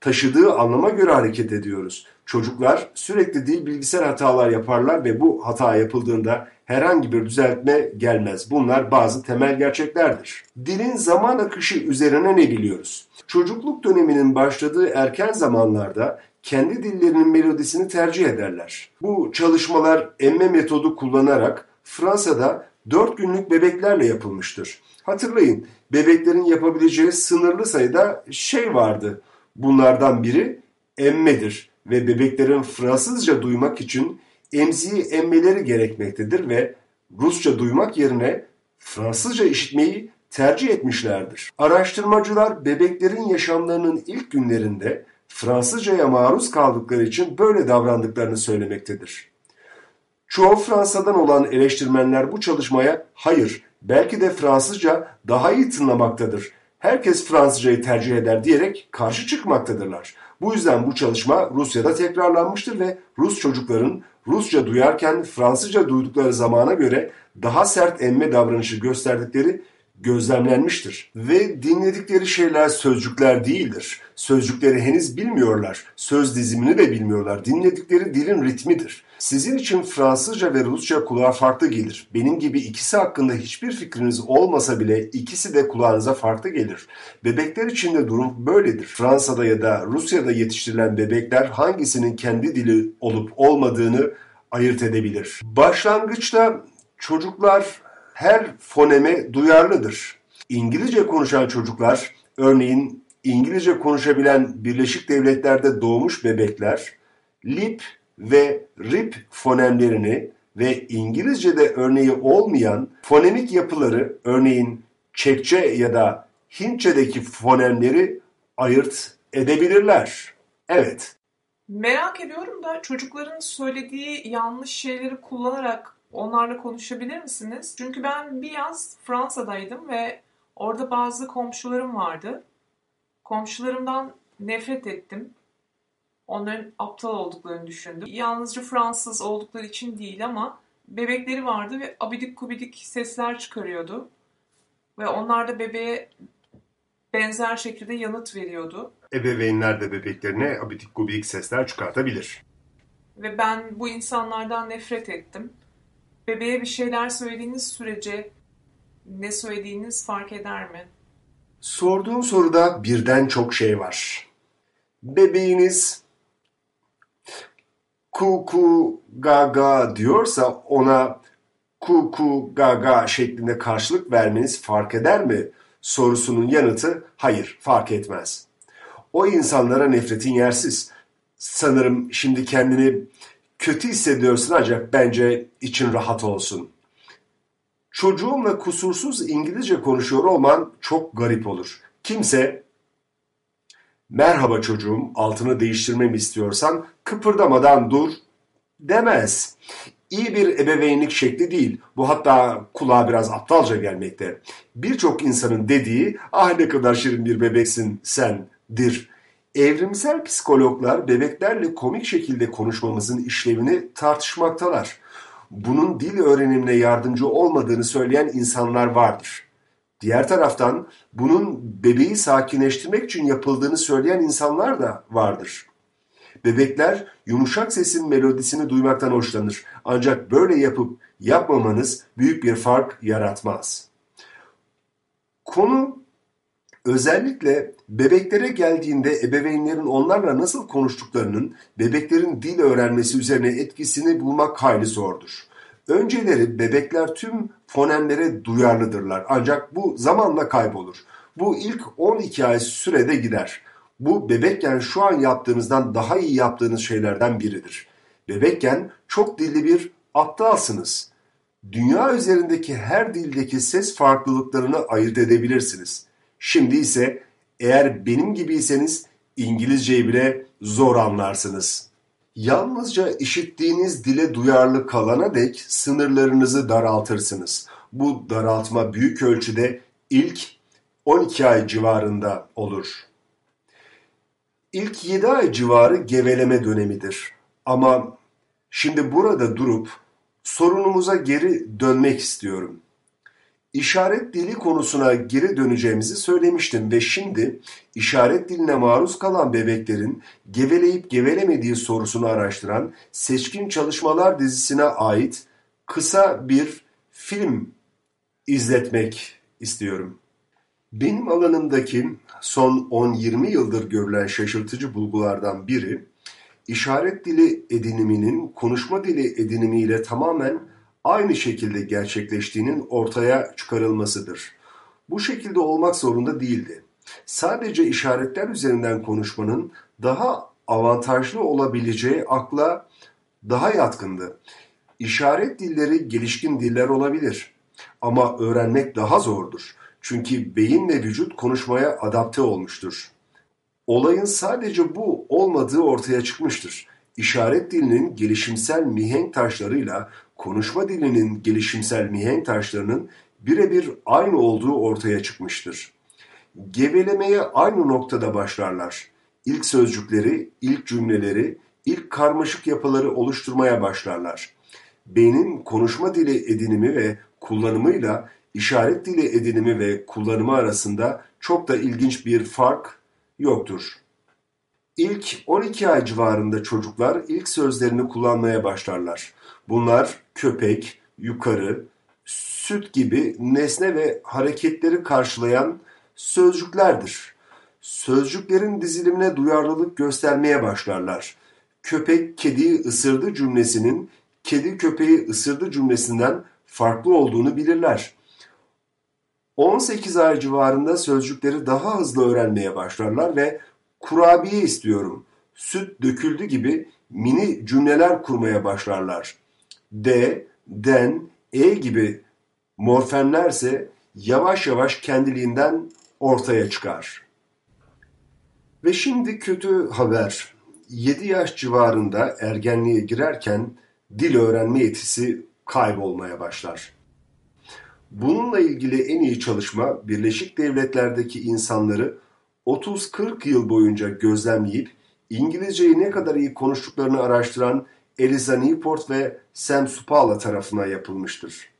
taşıdığı anlama göre hareket ediyoruz. Çocuklar sürekli dil bilgisel hatalar yaparlar ve bu hata yapıldığında herhangi bir düzeltme gelmez. Bunlar bazı temel gerçeklerdir. Dilin zaman akışı üzerine ne biliyoruz? Çocukluk döneminin başladığı erken zamanlarda kendi dillerinin melodisini tercih ederler. Bu çalışmalar emme metodu kullanarak Fransa'da 4 günlük bebeklerle yapılmıştır. Hatırlayın, bebeklerin yapabileceği sınırlı sayıda şey vardı. Bunlardan biri emmedir ve bebeklerin Fransızca duymak için emziği emmeleri gerekmektedir ve Rusça duymak yerine Fransızca işitmeyi tercih etmişlerdir. Araştırmacılar bebeklerin yaşamlarının ilk günlerinde Fransızcaya maruz kaldıkları için böyle davrandıklarını söylemektedir. Çoğu Fransa'dan olan eleştirmenler bu çalışmaya hayır belki de Fransızca daha iyi tınlamaktadır. Herkes Fransızcayı tercih eder diyerek karşı çıkmaktadırlar. Bu yüzden bu çalışma Rusya'da tekrarlanmıştır ve Rus çocukların Rusça duyarken Fransızca duydukları zamana göre daha sert emme davranışı gösterdikleri gözlemlenmiştir. Ve dinledikleri şeyler sözcükler değildir. Sözcükleri henüz bilmiyorlar. Söz dizimini de bilmiyorlar. Dinledikleri dilin ritmidir. Sizin için Fransızca ve Rusça kulağa farklı gelir. Benim gibi ikisi hakkında hiçbir fikriniz olmasa bile ikisi de kulağınıza farklı gelir. Bebekler için de durum böyledir. Fransa'da ya da Rusya'da yetiştirilen bebekler hangisinin kendi dili olup olmadığını ayırt edebilir. Başlangıçta çocuklar her foneme duyarlıdır. İngilizce konuşan çocuklar, örneğin İngilizce konuşabilen Birleşik Devletler'de doğmuş bebekler, lip ve rip fonemlerini ve İngilizce'de örneği olmayan fonemik yapıları, örneğin Çekçe ya da Hintçe'deki fonemleri ayırt edebilirler. Evet. Merak ediyorum da çocukların söylediği yanlış şeyleri kullanarak onlarla konuşabilir misiniz? Çünkü ben bir yaz Fransa'daydım ve orada bazı komşularım vardı. Komşularımdan nefret ettim. Onların aptal olduklarını düşündüm. Yalnızca Fransız oldukları için değil ama bebekleri vardı ve abidik kubidik sesler çıkarıyordu. Ve onlar da bebeğe benzer şekilde yanıt veriyordu. Ebeveynler de bebeklerine abidik gubidik sesler çıkartabilir. Ve ben bu insanlardan nefret ettim. Bebeğe bir şeyler söylediğiniz sürece ne söylediğiniz fark eder mi? Sorduğun soruda birden çok şey var. Bebeğiniz ku ku ga ga diyorsa ona ku ku ga ga şeklinde karşılık vermeniz fark eder mi? Sorusunun yanıtı hayır fark etmez. O insanlara nefretin yersiz. Sanırım şimdi kendini kötü hissediyorsun ancak bence için rahat olsun. Çocuğumla kusursuz İngilizce konuşuyor olman çok garip olur. Kimse merhaba çocuğum altını değiştirmemi istiyorsan kıpırdamadan dur demez. İyi bir ebeveynlik şekli değil. Bu hatta kulağa biraz aptalca gelmekte. Birçok insanın dediği ah ne kadar şirin bir bebeksin sendir. Evrimsel psikologlar bebeklerle komik şekilde konuşmamızın işlevini tartışmaktalar. Bunun dil öğrenimine yardımcı olmadığını söyleyen insanlar vardır. Diğer taraftan bunun bebeği sakinleştirmek için yapıldığını söyleyen insanlar da vardır. Bebekler yumuşak sesin melodisini duymaktan hoşlanır. Ancak böyle yapıp yapmamanız büyük bir fark yaratmaz. Konu özellikle bebeklere geldiğinde ebeveynlerin onlarla nasıl konuştuklarının bebeklerin dil öğrenmesi üzerine etkisini bulmak hayli zordur. Önceleri bebekler tüm fonemlere duyarlıdırlar ancak bu zamanla kaybolur. Bu ilk 12 ay sürede gider. Bu bebekken şu an yaptığınızdan daha iyi yaptığınız şeylerden biridir. Bebekken çok dilli bir aptalsınız. Dünya üzerindeki her dildeki ses farklılıklarını ayırt edebilirsiniz. Şimdi ise eğer benim gibiyseniz İngilizceyi bile zor anlarsınız. Yalnızca işittiğiniz dile duyarlı kalana dek sınırlarınızı daraltırsınız. Bu daraltma büyük ölçüde ilk 12 ay civarında olur. İlk yedi ay civarı geveleme dönemidir. Ama şimdi burada durup sorunumuza geri dönmek istiyorum. İşaret dili konusuna geri döneceğimizi söylemiştim ve şimdi işaret diline maruz kalan bebeklerin geveleyip gevelemediği sorusunu araştıran Seçkin Çalışmalar dizisine ait kısa bir film izletmek istiyorum. Benim alanımdaki son 10-20 yıldır görülen şaşırtıcı bulgulardan biri, işaret dili ediniminin konuşma dili edinimiyle tamamen aynı şekilde gerçekleştiğinin ortaya çıkarılmasıdır. Bu şekilde olmak zorunda değildi. Sadece işaretler üzerinden konuşmanın daha avantajlı olabileceği akla daha yatkındı. İşaret dilleri gelişkin diller olabilir ama öğrenmek daha zordur. Çünkü beyin ve vücut konuşmaya adapte olmuştur. Olayın sadece bu olmadığı ortaya çıkmıştır. İşaret dilinin gelişimsel mihenk taşlarıyla konuşma dilinin gelişimsel mihenk taşlarının birebir aynı olduğu ortaya çıkmıştır. Gevelemeye aynı noktada başlarlar. İlk sözcükleri, ilk cümleleri, ilk karmaşık yapıları oluşturmaya başlarlar. Beynin konuşma dili edinimi ve kullanımıyla işaret dili edinimi ve kullanımı arasında çok da ilginç bir fark yoktur. İlk 12 ay civarında çocuklar ilk sözlerini kullanmaya başlarlar. Bunlar köpek, yukarı, süt gibi nesne ve hareketleri karşılayan sözcüklerdir. Sözcüklerin dizilimine duyarlılık göstermeye başlarlar. Köpek kediyi ısırdı cümlesinin kedi köpeği ısırdı cümlesinden farklı olduğunu bilirler. 18 ay civarında sözcükleri daha hızlı öğrenmeye başlarlar ve kurabiye istiyorum, süt döküldü gibi mini cümleler kurmaya başlarlar. D, den, e gibi morfemlerse yavaş yavaş kendiliğinden ortaya çıkar. Ve şimdi kötü haber. 7 yaş civarında ergenliğe girerken dil öğrenme yetisi kaybolmaya başlar. Bununla ilgili en iyi çalışma Birleşik Devletler'deki insanları 30-40 yıl boyunca gözlemleyip İngilizceyi ne kadar iyi konuştuklarını araştıran Eliza Newport ve Sam Supala tarafından yapılmıştır.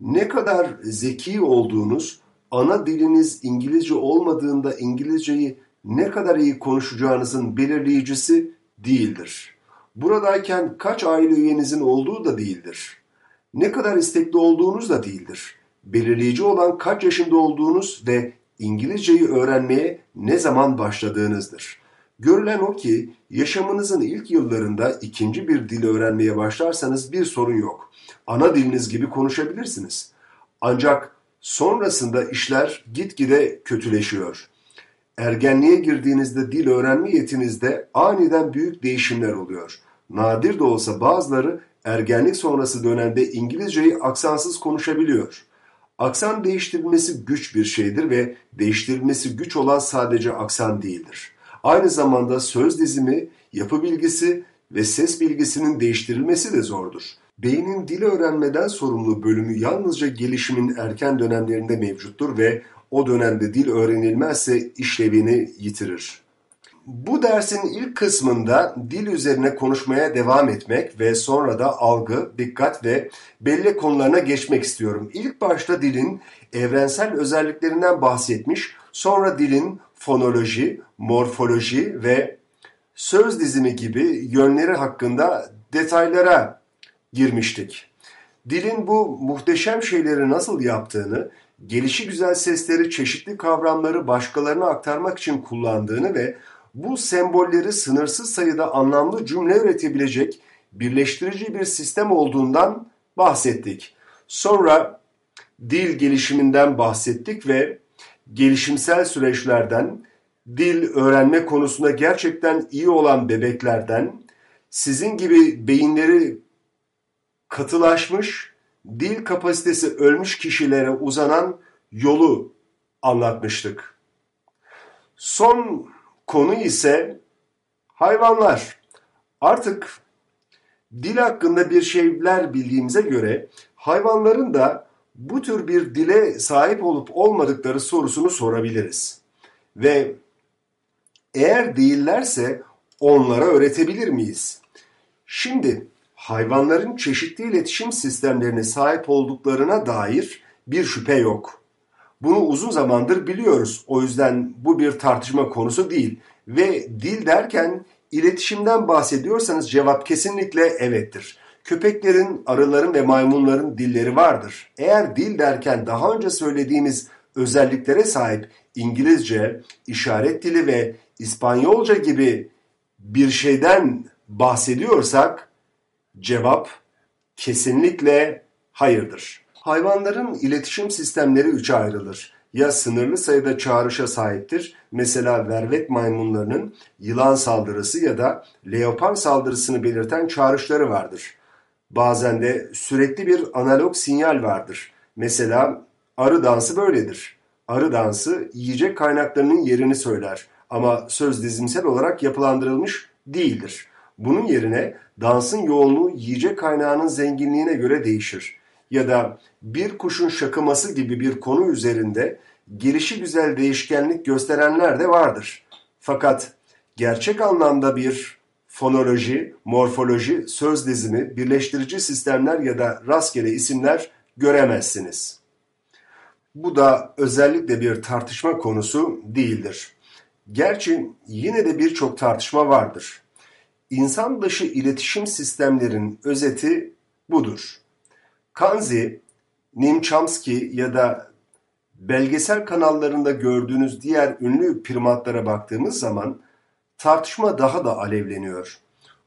Ne kadar zeki olduğunuz, ana diliniz İngilizce olmadığında İngilizceyi ne kadar iyi konuşacağınızın belirleyicisi değildir. Buradayken kaç aile üyenizin olduğu da değildir. Ne kadar istekli olduğunuz da değildir. Belirleyici olan kaç yaşında olduğunuz ve İngilizceyi öğrenmeye ne zaman başladığınızdır. Görülen o ki yaşamınızın ilk yıllarında ikinci bir dil öğrenmeye başlarsanız bir sorun yok. Ana diliniz gibi konuşabilirsiniz. Ancak sonrasında işler gitgide kötüleşiyor. Ergenliğe girdiğinizde dil öğrenme yetinizde aniden büyük değişimler oluyor. Nadir de olsa bazıları ergenlik sonrası dönemde İngilizceyi aksansız konuşabiliyor. Aksan değiştirilmesi güç bir şeydir ve değiştirilmesi güç olan sadece aksan değildir. Aynı zamanda söz dizimi, yapı bilgisi ve ses bilgisinin değiştirilmesi de zordur. Beynin dil öğrenmeden sorumlu bölümü yalnızca gelişimin erken dönemlerinde mevcuttur ve o dönemde dil öğrenilmezse işlevini yitirir. Bu dersin ilk kısmında dil üzerine konuşmaya devam etmek ve sonra da algı, dikkat ve belli konularına geçmek istiyorum. İlk başta dilin evrensel özelliklerinden bahsetmiş, sonra dilin fonoloji, morfoloji ve söz dizimi gibi yönleri hakkında detaylara girmiştik. Dilin bu muhteşem şeyleri nasıl yaptığını, gelişi güzel sesleri, çeşitli kavramları başkalarına aktarmak için kullandığını ve bu sembolleri sınırsız sayıda anlamlı cümle üretebilecek birleştirici bir sistem olduğundan bahsettik. Sonra dil gelişiminden bahsettik ve gelişimsel süreçlerden, dil öğrenme konusunda gerçekten iyi olan bebeklerden, sizin gibi beyinleri katılaşmış, dil kapasitesi ölmüş kişilere uzanan yolu anlatmıştık. Son konu ise hayvanlar. Artık dil hakkında bir şeyler bildiğimize göre hayvanların da bu tür bir dile sahip olup olmadıkları sorusunu sorabiliriz. Ve Eğer değillerse onlara öğretebilir miyiz? Şimdi hayvanların çeşitli iletişim sistemlerine sahip olduklarına dair bir şüphe yok. Bunu uzun zamandır biliyoruz. O yüzden bu bir tartışma konusu değil. Ve dil derken iletişimden bahsediyorsanız cevap kesinlikle evettir. Köpeklerin, arıların ve maymunların dilleri vardır. Eğer dil derken daha önce söylediğimiz özelliklere sahip İngilizce, işaret dili ve İspanyolca gibi bir şeyden bahsediyorsak cevap kesinlikle hayırdır. Hayvanların iletişim sistemleri üçe ayrılır. Ya sınırlı sayıda çağrışa sahiptir, mesela vervet maymunlarının yılan saldırısı ya da leopar saldırısını belirten çağrışları vardır. Bazen de sürekli bir analog sinyal vardır. Mesela arı dansı böyledir. Arı dansı yiyecek kaynaklarının yerini söyler ama söz dizimsel olarak yapılandırılmış değildir. Bunun yerine dansın yoğunluğu yiyecek kaynağının zenginliğine göre değişir. Ya da bir kuşun şakıması gibi bir konu üzerinde gelişi güzel değişkenlik gösterenler de vardır. Fakat gerçek anlamda bir fonoloji, morfoloji, söz dizimi, birleştirici sistemler ya da rastgele isimler göremezsiniz. Bu da özellikle bir tartışma konusu değildir. Gerçi yine de birçok tartışma vardır. İnsan dışı iletişim sistemlerin özeti budur. Kanzi, Nim Chomsky ya da belgesel kanallarında gördüğünüz diğer ünlü primatlara baktığımız zaman tartışma daha da alevleniyor.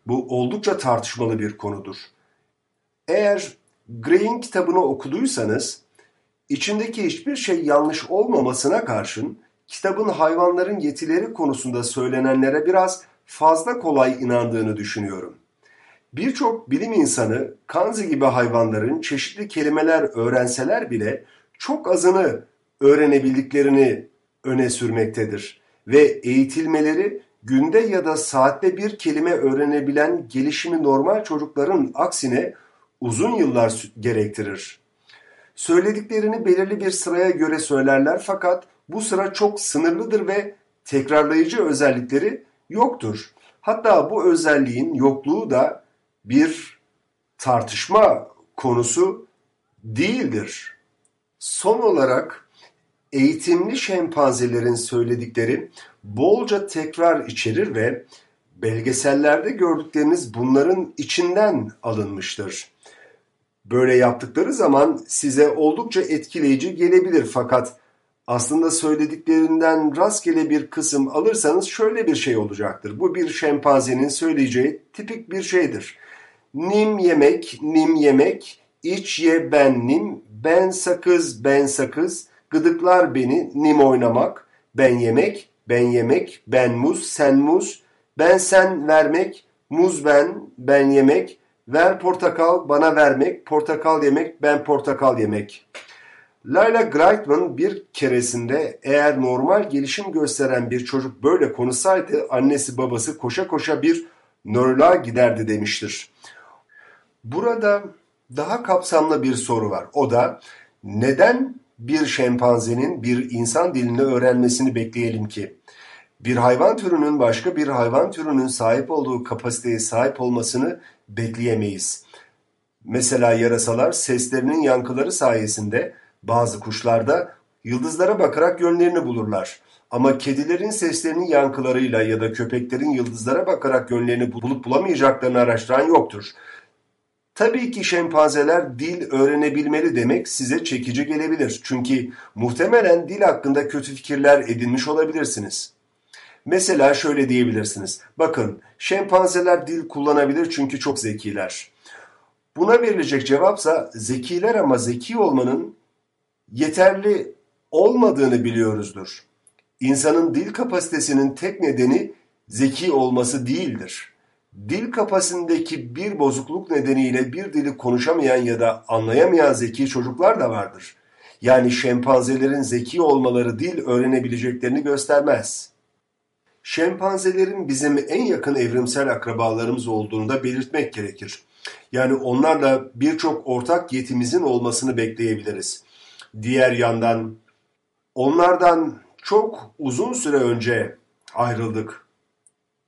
Bu oldukça tartışmalı bir konudur. Eğer Gray'in kitabını okuduysanız, içindeki hiçbir şey yanlış olmamasına karşın kitabın hayvanların yetileri konusunda söylenenlere biraz fazla kolay inandığını düşünüyorum. Birçok bilim insanı kanzi gibi hayvanların çeşitli kelimeler öğrenseler bile çok azını öğrenebildiklerini öne sürmektedir ve eğitilmeleri günde ya da saatte bir kelime öğrenebilen gelişimi normal çocukların aksine uzun yıllar gerektirir. Söylediklerini belirli bir sıraya göre söylerler fakat bu sıra çok sınırlıdır ve tekrarlayıcı özellikleri yoktur. Hatta bu özelliğin yokluğu da bir tartışma konusu değildir. Son olarak eğitimli şempanzelerin söyledikleri bolca tekrar içerir ve belgesellerde gördükleriniz bunların içinden alınmıştır. Böyle yaptıkları zaman size oldukça etkileyici gelebilir fakat aslında söylediklerinden rastgele bir kısım alırsanız şöyle bir şey olacaktır. Bu bir şempanzenin söyleyeceği tipik bir şeydir. Nim yemek, nim yemek, iç ye ben nim, ben sakız, ben sakız, gıdıklar beni, nim oynamak, ben yemek, ben yemek, ben muz, sen muz, ben sen vermek, muz ben, ben yemek, ver portakal, bana vermek, portakal yemek, ben portakal yemek.'' Layla Greitman bir keresinde eğer normal gelişim gösteren bir çocuk böyle konuşsaydı annesi babası koşa koşa bir nöroloğa giderdi demiştir. Burada daha kapsamlı bir soru var. O da neden bir şempanzenin bir insan dilini öğrenmesini bekleyelim ki? Bir hayvan türünün başka bir hayvan türünün sahip olduğu kapasiteye sahip olmasını bekleyemeyiz. Mesela yarasalar seslerinin yankıları sayesinde bazı kuşlarda yıldızlara bakarak yönlerini bulurlar. Ama kedilerin seslerinin yankılarıyla ya da köpeklerin yıldızlara bakarak yönlerini bulup bulamayacaklarını araştıran yoktur. Tabii ki şempanzeler dil öğrenebilmeli demek size çekici gelebilir. Çünkü muhtemelen dil hakkında kötü fikirler edinmiş olabilirsiniz. Mesela şöyle diyebilirsiniz. Bakın şempanzeler dil kullanabilir çünkü çok zekiler. Buna verilecek cevapsa zekiler ama zeki olmanın yeterli olmadığını biliyoruzdur. İnsanın dil kapasitesinin tek nedeni zeki olması değildir. Dil kapasitesindeki bir bozukluk nedeniyle bir dili konuşamayan ya da anlayamayan zeki çocuklar da vardır. Yani şempanzelerin zeki olmaları dil öğrenebileceklerini göstermez. Şempanzelerin bizim en yakın evrimsel akrabalarımız olduğunu da belirtmek gerekir. Yani onlarla birçok ortak yetimizin olmasını bekleyebiliriz. Diğer yandan onlardan çok uzun süre önce ayrıldık.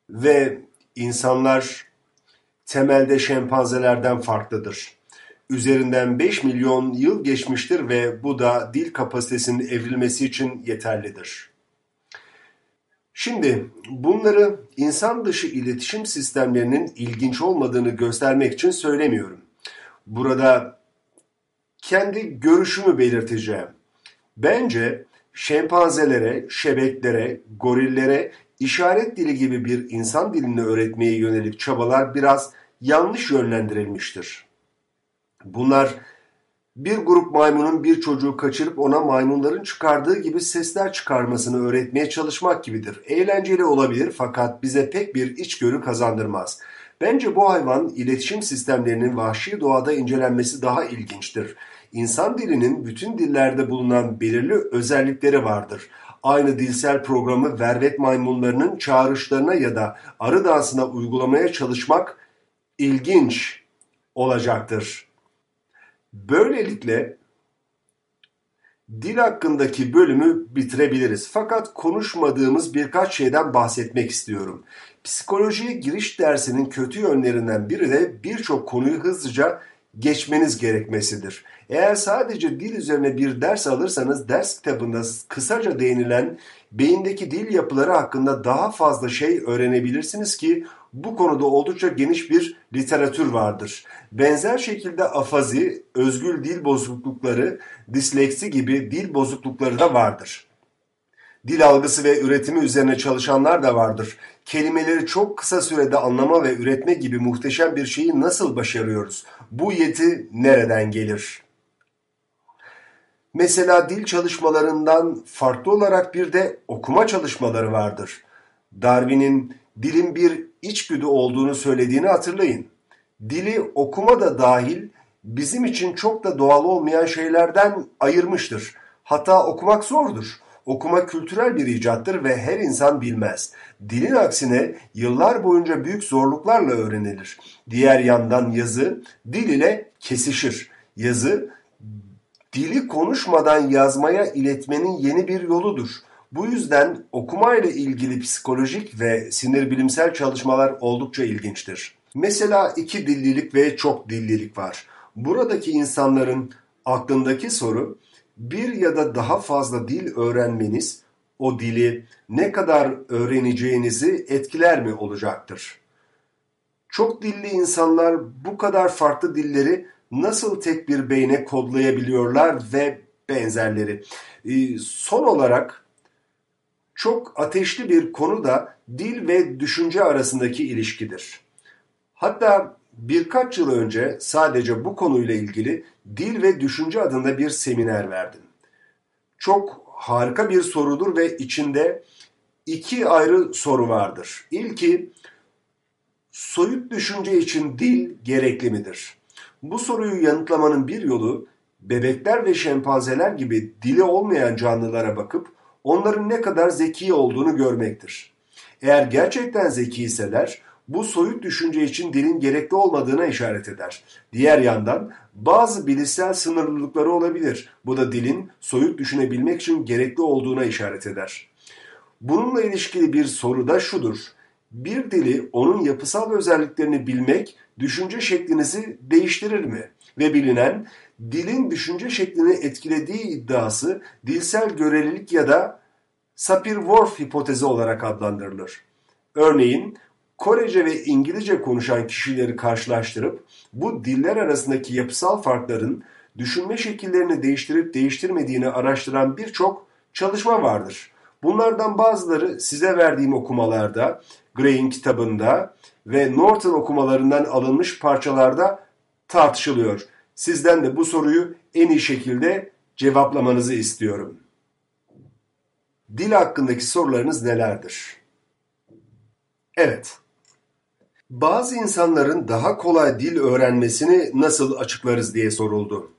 Ve insanlar temelde şempanzelerden farklıdır. Üzerinden 5 milyon yıl geçmiştir ve bu da dil kapasitesinin evrilmesi için yeterlidir. Şimdi bunları insan dışı iletişim sistemlerinin ilginç olmadığını göstermek için söylemiyorum. Burada kendi görüşümü belirteceğim. Bence şempanzelere, şebeklere, gorillere işaret dili gibi bir insan dilini öğretmeye yönelik çabalar biraz yanlış yönlendirilmiştir. Bunlar bir grup maymunun bir çocuğu kaçırıp ona maymunların çıkardığı gibi sesler çıkarmasını öğretmeye çalışmak gibidir. Eğlenceli olabilir fakat bize pek bir içgörü kazandırmaz. Bence bu hayvan iletişim sistemlerinin vahşi doğada incelenmesi daha ilginçtir. İnsan dilinin bütün dillerde bulunan belirli özellikleri vardır. Aynı dilsel programı vervet maymunlarının çağrışlarına ya da arı dansına uygulamaya çalışmak ilginç olacaktır. Böylelikle dil hakkındaki bölümü bitirebiliriz. Fakat konuşmadığımız birkaç şeyden bahsetmek istiyorum. Psikolojiye giriş dersinin kötü yönlerinden biri de birçok konuyu hızlıca geçmeniz gerekmesidir. Eğer sadece dil üzerine bir ders alırsanız ders kitabında kısaca değinilen beyindeki dil yapıları hakkında daha fazla şey öğrenebilirsiniz ki bu konuda oldukça geniş bir literatür vardır. Benzer şekilde afazi, özgül dil bozuklukları, disleksi gibi dil bozuklukları da vardır. Dil algısı ve üretimi üzerine çalışanlar da vardır. Kelimeleri çok kısa sürede anlama ve üretme gibi muhteşem bir şeyi nasıl başarıyoruz? Bu yeti nereden gelir? Mesela dil çalışmalarından farklı olarak bir de okuma çalışmaları vardır. Darwin'in dilin bir içgüdü olduğunu söylediğini hatırlayın. Dili okuma da dahil bizim için çok da doğal olmayan şeylerden ayırmıştır. Hatta okumak zordur. Okuma kültürel bir icattır ve her insan bilmez. Dilin aksine yıllar boyunca büyük zorluklarla öğrenilir. Diğer yandan yazı dil ile kesişir. Yazı dili konuşmadan yazmaya iletmenin yeni bir yoludur. Bu yüzden okuma ile ilgili psikolojik ve sinir bilimsel çalışmalar oldukça ilginçtir. Mesela iki dillilik ve çok dillilik var. Buradaki insanların aklındaki soru bir ya da daha fazla dil öğrenmeniz o dili ne kadar öğreneceğinizi etkiler mi olacaktır? Çok dilli insanlar bu kadar farklı dilleri nasıl tek bir beyne kodlayabiliyorlar ve benzerleri. Ee, son olarak çok ateşli bir konu da dil ve düşünce arasındaki ilişkidir. Hatta birkaç yıl önce sadece bu konuyla ilgili Dil ve Düşünce adında bir seminer verdim. Çok harika bir sorudur ve içinde iki ayrı soru vardır. İlki soyut düşünce için dil gerekli midir? Bu soruyu yanıtlamanın bir yolu bebekler ve şempanzeler gibi dili olmayan canlılara bakıp onların ne kadar zeki olduğunu görmektir. Eğer gerçekten zekiyseler bu soyut düşünce için dilin gerekli olmadığına işaret eder. Diğer yandan bazı bilişsel sınırlılıkları olabilir. Bu da dilin soyut düşünebilmek için gerekli olduğuna işaret eder. Bununla ilişkili bir soru da şudur. Bir dili onun yapısal özelliklerini bilmek düşünce şeklinizi değiştirir mi? Ve bilinen dilin düşünce şeklini etkilediği iddiası dilsel görelilik ya da Sapir-Whorf hipotezi olarak adlandırılır. Örneğin Korece ve İngilizce konuşan kişileri karşılaştırıp bu diller arasındaki yapısal farkların düşünme şekillerini değiştirip değiştirmediğini araştıran birçok çalışma vardır. Bunlardan bazıları size verdiğim okumalarda, Gray'in kitabında ve Norton okumalarından alınmış parçalarda tartışılıyor. Sizden de bu soruyu en iyi şekilde cevaplamanızı istiyorum. Dil hakkındaki sorularınız nelerdir? Evet. Bazı insanların daha kolay dil öğrenmesini nasıl açıklarız diye soruldu.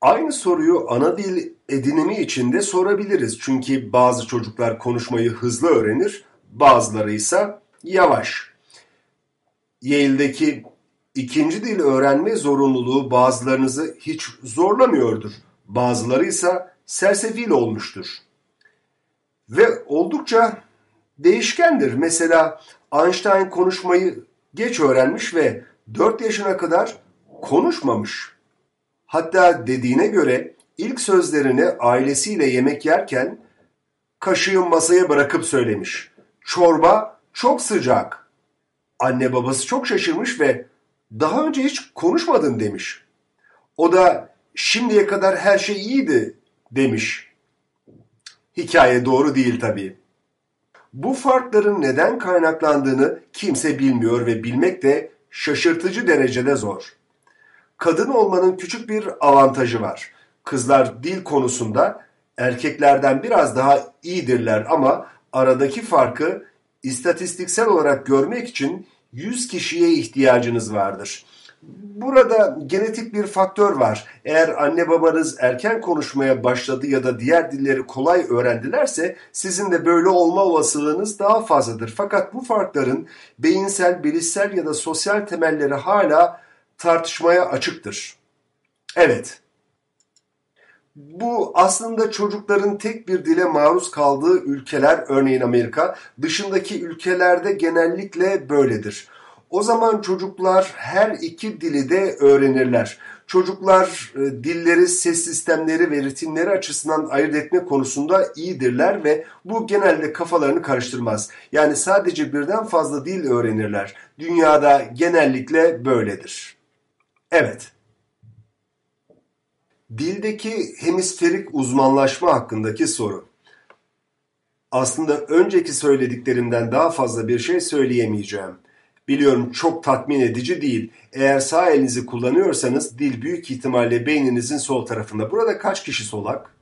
Aynı soruyu ana dil edinimi için de sorabiliriz. Çünkü bazı çocuklar konuşmayı hızlı öğrenir, bazıları ise yavaş. Yale'deki ikinci dil öğrenme zorunluluğu bazılarınızı hiç zorlamıyordur. Bazıları ise sersefil olmuştur. Ve oldukça değişkendir. Mesela Einstein konuşmayı geç öğrenmiş ve 4 yaşına kadar konuşmamış. Hatta dediğine göre ilk sözlerini ailesiyle yemek yerken kaşığı masaya bırakıp söylemiş. Çorba çok sıcak. Anne babası çok şaşırmış ve daha önce hiç konuşmadın demiş. O da şimdiye kadar her şey iyiydi demiş. Hikaye doğru değil tabii. Bu farkların neden kaynaklandığını kimse bilmiyor ve bilmek de şaşırtıcı derecede zor. Kadın olmanın küçük bir avantajı var. Kızlar dil konusunda erkeklerden biraz daha iyidirler ama aradaki farkı istatistiksel olarak görmek için 100 kişiye ihtiyacınız vardır. Burada genetik bir faktör var. Eğer anne babanız erken konuşmaya başladı ya da diğer dilleri kolay öğrendilerse sizin de böyle olma olasılığınız daha fazladır. Fakat bu farkların beyinsel, bilişsel ya da sosyal temelleri hala tartışmaya açıktır. Evet, bu aslında çocukların tek bir dile maruz kaldığı ülkeler, örneğin Amerika, dışındaki ülkelerde genellikle böyledir. O zaman çocuklar her iki dili de öğrenirler. Çocuklar e, dilleri, ses sistemleri ve ritimleri açısından ayırt etme konusunda iyidirler ve bu genelde kafalarını karıştırmaz. Yani sadece birden fazla dil öğrenirler. Dünyada genellikle böyledir. Evet. Dildeki hemisferik uzmanlaşma hakkındaki soru. Aslında önceki söylediklerimden daha fazla bir şey söyleyemeyeceğim. Biliyorum çok tatmin edici değil. Eğer sağ elinizi kullanıyorsanız dil büyük ihtimalle beyninizin sol tarafında. Burada kaç kişi solak?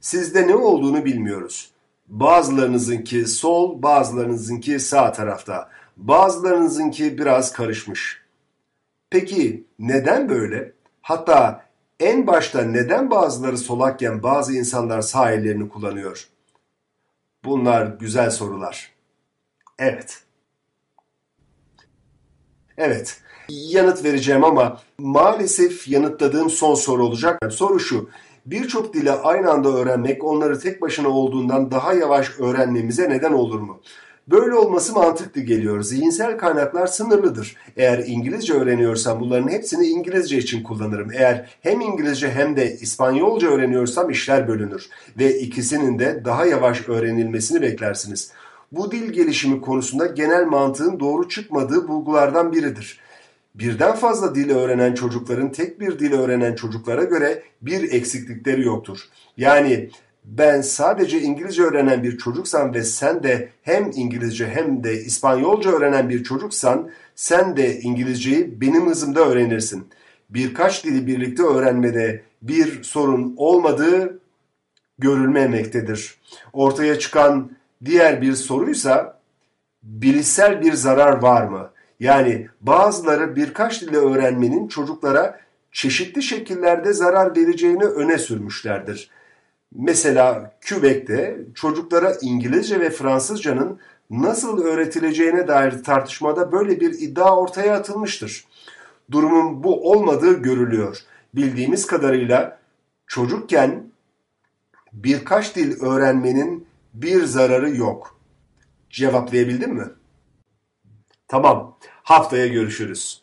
Sizde ne olduğunu bilmiyoruz. Bazılarınızınki sol, bazılarınızınki sağ tarafta. Bazılarınızınki biraz karışmış. Peki neden böyle? Hatta en başta neden bazıları solakken bazı insanlar sağ ellerini kullanıyor? Bunlar güzel sorular. Evet. Evet. Yanıt vereceğim ama maalesef yanıtladığım son soru olacak. Soru şu. Birçok dili aynı anda öğrenmek onları tek başına olduğundan daha yavaş öğrenmemize neden olur mu? Böyle olması mantıklı geliyor. Zihinsel kaynaklar sınırlıdır. Eğer İngilizce öğreniyorsam bunların hepsini İngilizce için kullanırım. Eğer hem İngilizce hem de İspanyolca öğreniyorsam işler bölünür ve ikisinin de daha yavaş öğrenilmesini beklersiniz. Bu dil gelişimi konusunda genel mantığın doğru çıkmadığı bulgulardan biridir. Birden fazla dil öğrenen çocukların tek bir dil öğrenen çocuklara göre bir eksiklikleri yoktur. Yani ben sadece İngilizce öğrenen bir çocuksam ve sen de hem İngilizce hem de İspanyolca öğrenen bir çocuksan sen de İngilizceyi benim hızımda öğrenirsin. Birkaç dili birlikte öğrenmede bir sorun olmadığı görülmemektedir. Ortaya çıkan diğer bir soruysa bilişsel bir zarar var mı? Yani bazıları birkaç dili öğrenmenin çocuklara çeşitli şekillerde zarar vereceğini öne sürmüşlerdir. Mesela Quebec'te çocuklara İngilizce ve Fransızcanın nasıl öğretileceğine dair tartışmada böyle bir iddia ortaya atılmıştır. Durumun bu olmadığı görülüyor. Bildiğimiz kadarıyla çocukken birkaç dil öğrenmenin bir zararı yok. Cevaplayabildim mi? Tamam. Haftaya görüşürüz.